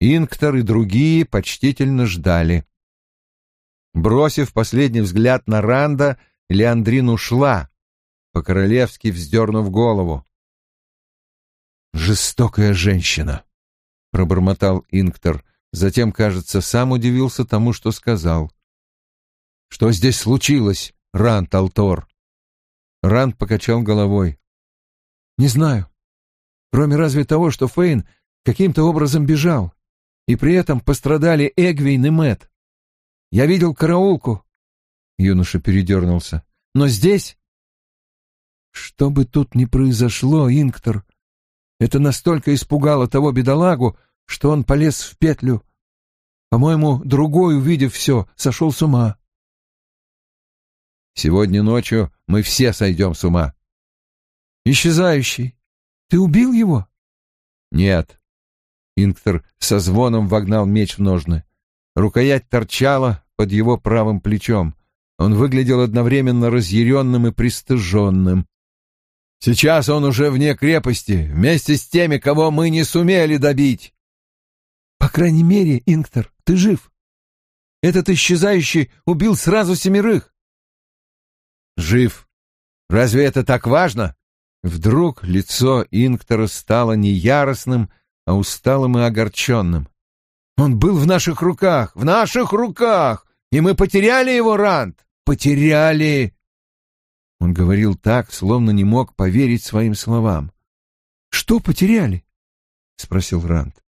Инктор и другие почтительно ждали. Бросив последний взгляд на Ранда, Леандрин ушла, по-королевски вздернув голову. «Жестокая женщина», — пробормотал Инктор, — Затем, кажется, сам удивился тому, что сказал. «Что здесь случилось, Рант Алтор?» Рант покачал головой. «Не знаю. Кроме разве того, что Фейн каким-то образом бежал, и при этом пострадали Эгвейн и Мэт. Я видел караулку». Юноша передернулся. «Но здесь...» «Что бы тут ни произошло, Инктор, это настолько испугало того бедолагу, что он полез в петлю. По-моему, другой, увидев все, сошел с ума. Сегодня ночью мы все сойдем с ума. Исчезающий. Ты убил его? Нет. Инктор со звоном вогнал меч в ножны. Рукоять торчала под его правым плечом. Он выглядел одновременно разъяренным и пристыженным. Сейчас он уже вне крепости, вместе с теми, кого мы не сумели добить. По крайней мере, Инктор, ты жив. Этот исчезающий убил сразу семерых. Жив. Разве это так важно? Вдруг лицо Инктора стало не яростным, а усталым и огорченным. Он был в наших руках, в наших руках, и мы потеряли его, Ранд, потеряли. Он говорил так, словно не мог поверить своим словам. «Что потеряли?» — спросил Ранд.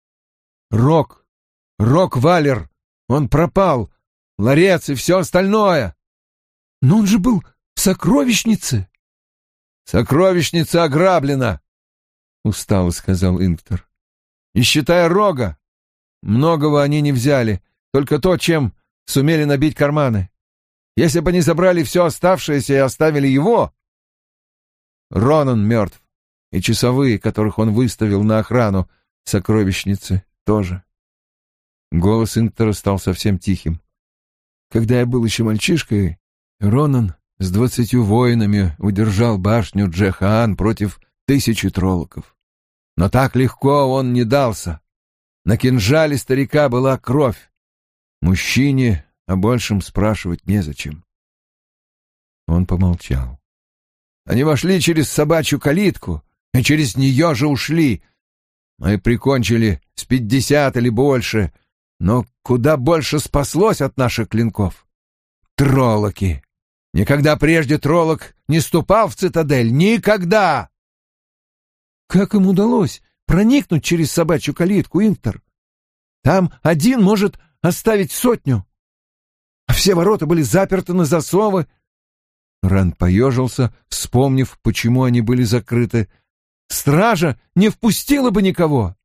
«Рок! Рок-валер! Он пропал! Ларец и все остальное!» «Но он же был в сокровищнице!» «Сокровищница ограблена!» — устало сказал Инктор. «Не считая рога, многого они не взяли, только то, чем сумели набить карманы. Если бы они забрали все оставшееся и оставили его... Ронан мертв, и часовые, которых он выставил на охрану сокровищницы, тоже. Голос Интера стал совсем тихим. Когда я был еще мальчишкой, Ронан с двадцатью воинами удержал башню Джехаан против тысячи троллоков. Но так легко он не дался. На кинжале старика была кровь. Мужчине о большем спрашивать незачем. Он помолчал. Они вошли через собачью калитку, и через нее же ушли. Мы прикончили с пятьдесят или больше, но куда больше спаслось от наших клинков. Троллоки! Никогда прежде троллок не ступал в цитадель. Никогда! Как им удалось проникнуть через собачью калитку, Интер? Там один может оставить сотню а все ворота были заперты на засовы. Ран поежился, вспомнив, почему они были закрыты. Стража не впустила бы никого.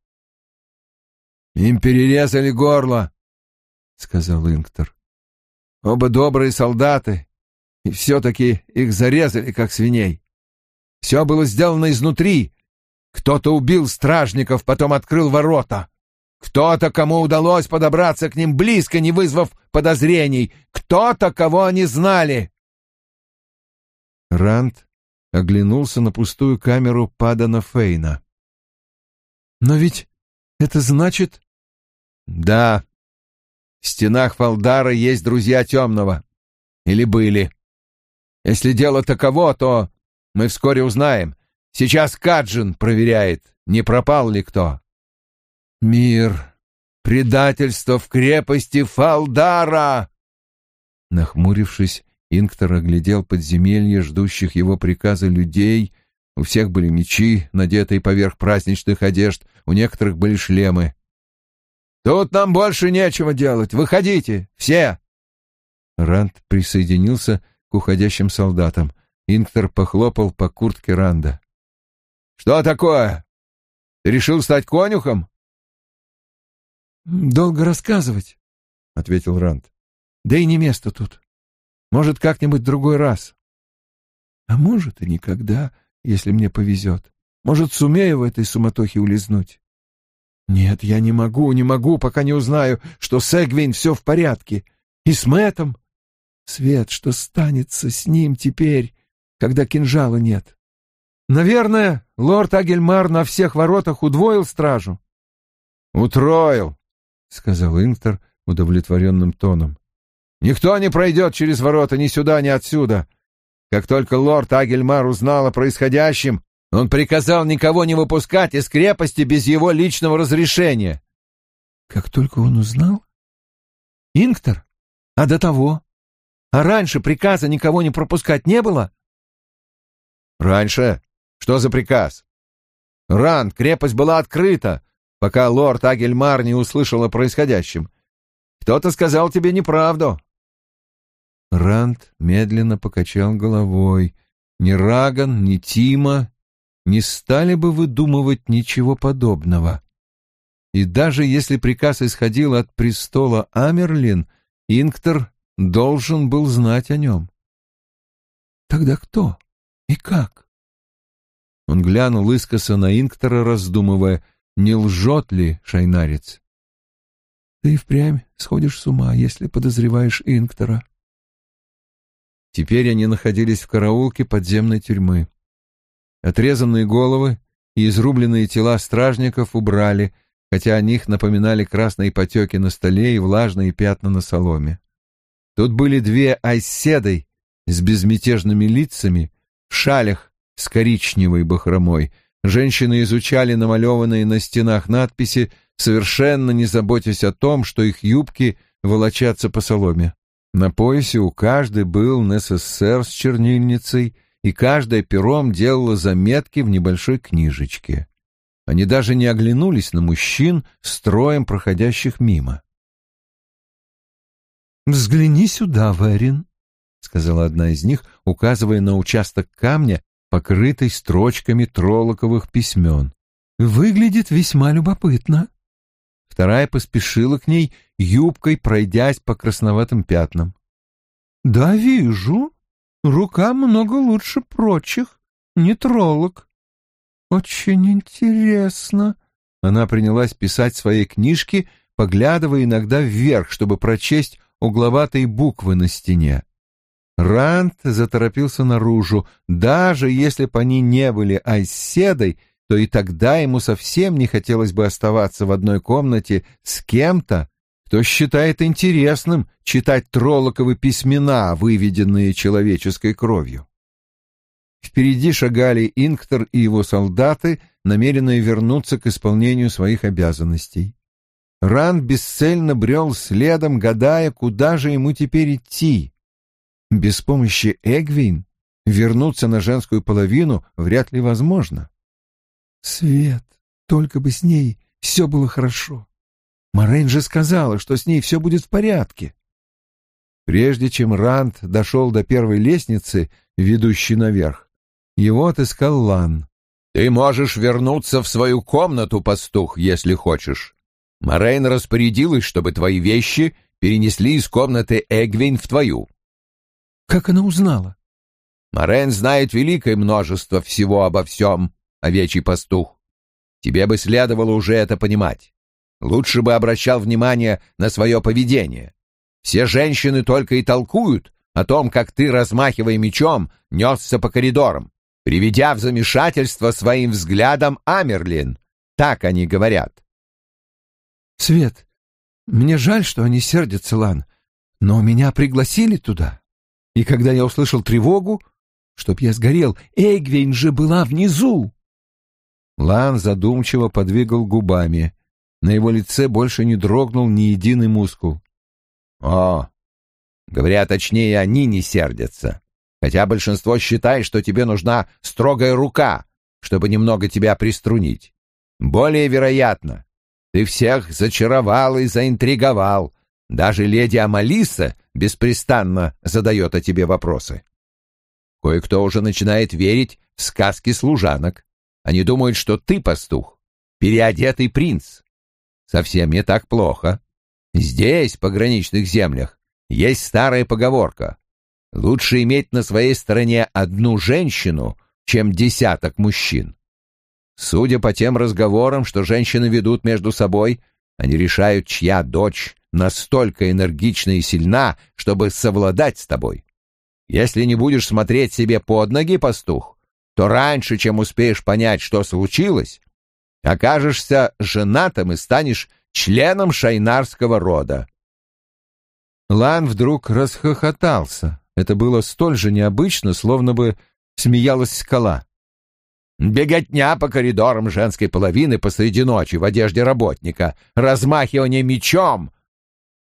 «Им перерезали горло», — сказал Инктор. «Оба добрые солдаты, и все-таки их зарезали, как свиней. Все было сделано изнутри. Кто-то убил стражников, потом открыл ворота. Кто-то, кому удалось подобраться к ним близко, не вызвав подозрений. Кто-то, кого они знали. Ранд оглянулся на пустую камеру Падана Фейна. «Но ведь это значит...» «Да. В стенах Фалдара есть друзья Темного. Или были. Если дело таково, то мы вскоре узнаем. Сейчас Каджин проверяет, не пропал ли кто». Мир, предательство в крепости Фалдара. Нахмурившись, Инктор оглядел подземелье ждущих его приказа людей. У всех были мечи, надетые поверх праздничных одежд, у некоторых были шлемы. «Тут нам больше нечего делать. Выходите, все!» Ранд присоединился к уходящим солдатам. Инктор похлопал по куртке Ранда. «Что такое? Ты решил стать конюхом?» «Долго рассказывать», — ответил Ранд. «Да и не место тут. Может, как-нибудь другой раз. А может, и никогда, если мне повезет. Может, сумею в этой суматохе улизнуть. Нет, я не могу, не могу, пока не узнаю, что с Эгвин все в порядке. И с Мэтом. Свет, что станется с ним теперь, когда кинжала нет? Наверное, лорд Агельмар на всех воротах удвоил стражу. Утроил, — сказал Инктор удовлетворенным тоном. «Никто не пройдет через ворота ни сюда, ни отсюда. Как только лорд Агельмар узнал о происходящем, он приказал никого не выпускать из крепости без его личного разрешения». «Как только он узнал?» «Инктор? А до того? А раньше приказа никого не пропускать не было?» «Раньше? Что за приказ?» «Ран, крепость была открыта, пока лорд Агельмар не услышал о происходящем. Кто-то сказал тебе неправду. Ранд медленно покачал головой. Ни Раган, ни Тима не стали бы выдумывать ничего подобного. и даже если приказ исходил от престола Амерлин, Инктор должен был знать о нем. Тогда кто и как? Он глянул искоса на Инктора, раздумывая, не лжет ли шайнарец. Ты впрямь сходишь с ума, если подозреваешь Инктора. Теперь они находились в караулке подземной тюрьмы. Отрезанные головы и изрубленные тела стражников убрали, хотя о них напоминали красные потеки на столе и влажные пятна на соломе. Тут были две айседой с безмятежными лицами, в шалях с коричневой бахромой. Женщины изучали намалеванные на стенах надписи, совершенно не заботясь о том, что их юбки волочатся по соломе. На поясе у каждой был НССР с чернильницей, и каждая пером делала заметки в небольшой книжечке. Они даже не оглянулись на мужчин, строем проходящих мимо. «Взгляни сюда, Варин», — сказала одна из них, указывая на участок камня, покрытый строчками троллоковых письмен. «Выглядит весьма любопытно». Вторая поспешила к ней, юбкой пройдясь по красноватым пятнам. «Да, вижу. Рука много лучше прочих. Не троллок. Очень интересно». Она принялась писать свои книжки, поглядывая иногда вверх, чтобы прочесть угловатые буквы на стене. Рант заторопился наружу. Даже если бы они не были айседой, то и тогда ему совсем не хотелось бы оставаться в одной комнате с кем-то, кто считает интересным читать троллоковы письмена, выведенные человеческой кровью. Впереди шагали Инктор и его солдаты, намеренные вернуться к исполнению своих обязанностей. Ран бесцельно брел следом, гадая, куда же ему теперь идти. Без помощи Эгвин вернуться на женскую половину вряд ли возможно. Свет, только бы с ней все было хорошо. Морейн же сказала, что с ней все будет в порядке. Прежде чем Ранд дошел до первой лестницы, ведущей наверх, его отыскал Лан. «Ты можешь вернуться в свою комнату, пастух, если хочешь. Морейн распорядилась, чтобы твои вещи перенесли из комнаты Эгвин в твою. Как она узнала? Морейн знает великое множество всего обо всем, овечий пастух. Тебе бы следовало уже это понимать. Лучше бы обращал внимание на свое поведение. Все женщины только и толкуют о том, как ты, размахивая мечом, несся по коридорам, приведя в замешательство своим взглядом Амерлин. Так они говорят. Свет, мне жаль, что они сердятся, Лан, но меня пригласили туда. И когда я услышал тревогу, чтоб я сгорел, Эгвейн же была внизу. Лан задумчиво подвигал губами. На его лице больше не дрогнул ни единый мускул. «О, говоря точнее, они не сердятся. Хотя большинство считает, что тебе нужна строгая рука, чтобы немного тебя приструнить. Более вероятно, ты всех зачаровал и заинтриговал. Даже леди Амалиса беспрестанно задает о тебе вопросы. Кое-кто уже начинает верить в сказки служанок. Они думают, что ты пастух, переодетый принц. Совсем не так плохо. Здесь, в пограничных землях, есть старая поговорка. Лучше иметь на своей стороне одну женщину, чем десяток мужчин. Судя по тем разговорам, что женщины ведут между собой, они решают, чья дочь настолько энергична и сильна, чтобы совладать с тобой. Если не будешь смотреть себе под ноги, пастух, то раньше, чем успеешь понять, что случилось, окажешься женатым и станешь членом шайнарского рода. Лан вдруг расхохотался. Это было столь же необычно, словно бы смеялась скала. Беготня по коридорам женской половины посреди ночи в одежде работника, размахивание мечом.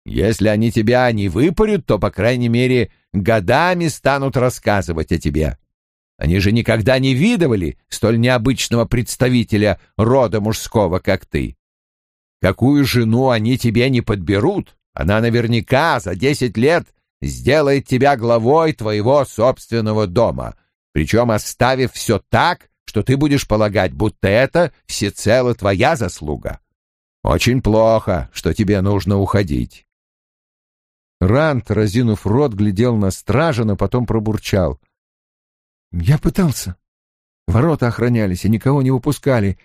Если они тебя не выпарют, то, по крайней мере, годами станут рассказывать о тебе. Они же никогда не видывали столь необычного представителя рода мужского, как ты. Какую жену они тебе не подберут, она наверняка за десять лет сделает тебя главой твоего собственного дома, причем оставив все так, что ты будешь полагать, будто это всецело твоя заслуга. Очень плохо, что тебе нужно уходить. Рант, разинув рот, глядел на стража, но потом пробурчал. Я пытался. Ворота охранялись и никого не выпускали.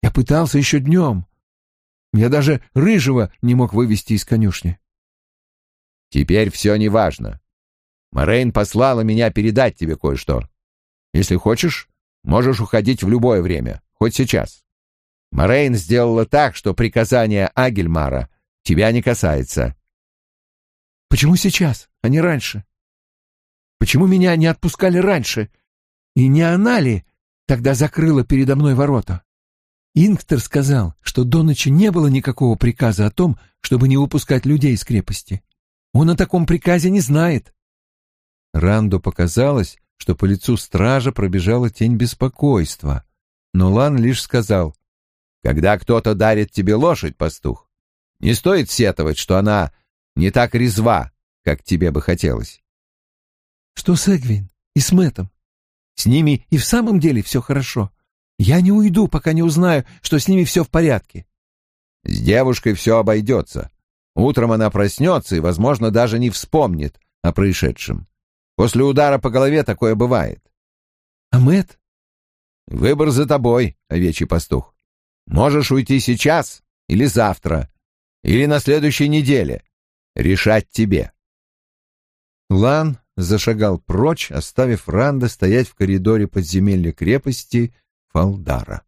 Я пытался еще днем. Я даже рыжего не мог вывести из конюшни. Теперь все неважно. Морейн послала меня передать тебе кое-что. Если хочешь, можешь уходить в любое время, хоть сейчас. Морейн сделала так, что приказание Агельмара тебя не касается. Почему сейчас, а не раньше? Почему меня не отпускали раньше? И не она ли тогда закрыла передо мной ворота? Инктор сказал, что до ночи не было никакого приказа о том, чтобы не выпускать людей из крепости. Он о таком приказе не знает. Ранду показалось, что по лицу стража пробежала тень беспокойства, но Лан лишь сказал, «Когда кто-то дарит тебе лошадь, пастух, не стоит сетовать, что она не так резва, как тебе бы хотелось». «Что с Эгвин и с Мэттом? С ними и в самом деле все хорошо. Я не уйду, пока не узнаю, что с ними все в порядке». «С девушкой все обойдется. Утром она проснется и, возможно, даже не вспомнит о происшедшем. После удара по голове такое бывает. А Мэт? Выбор за тобой, овечий пастух. Можешь уйти сейчас или завтра, или на следующей неделе. Решать тебе. Лан зашагал прочь, оставив Ранда стоять в коридоре подземелья крепости Фалдара.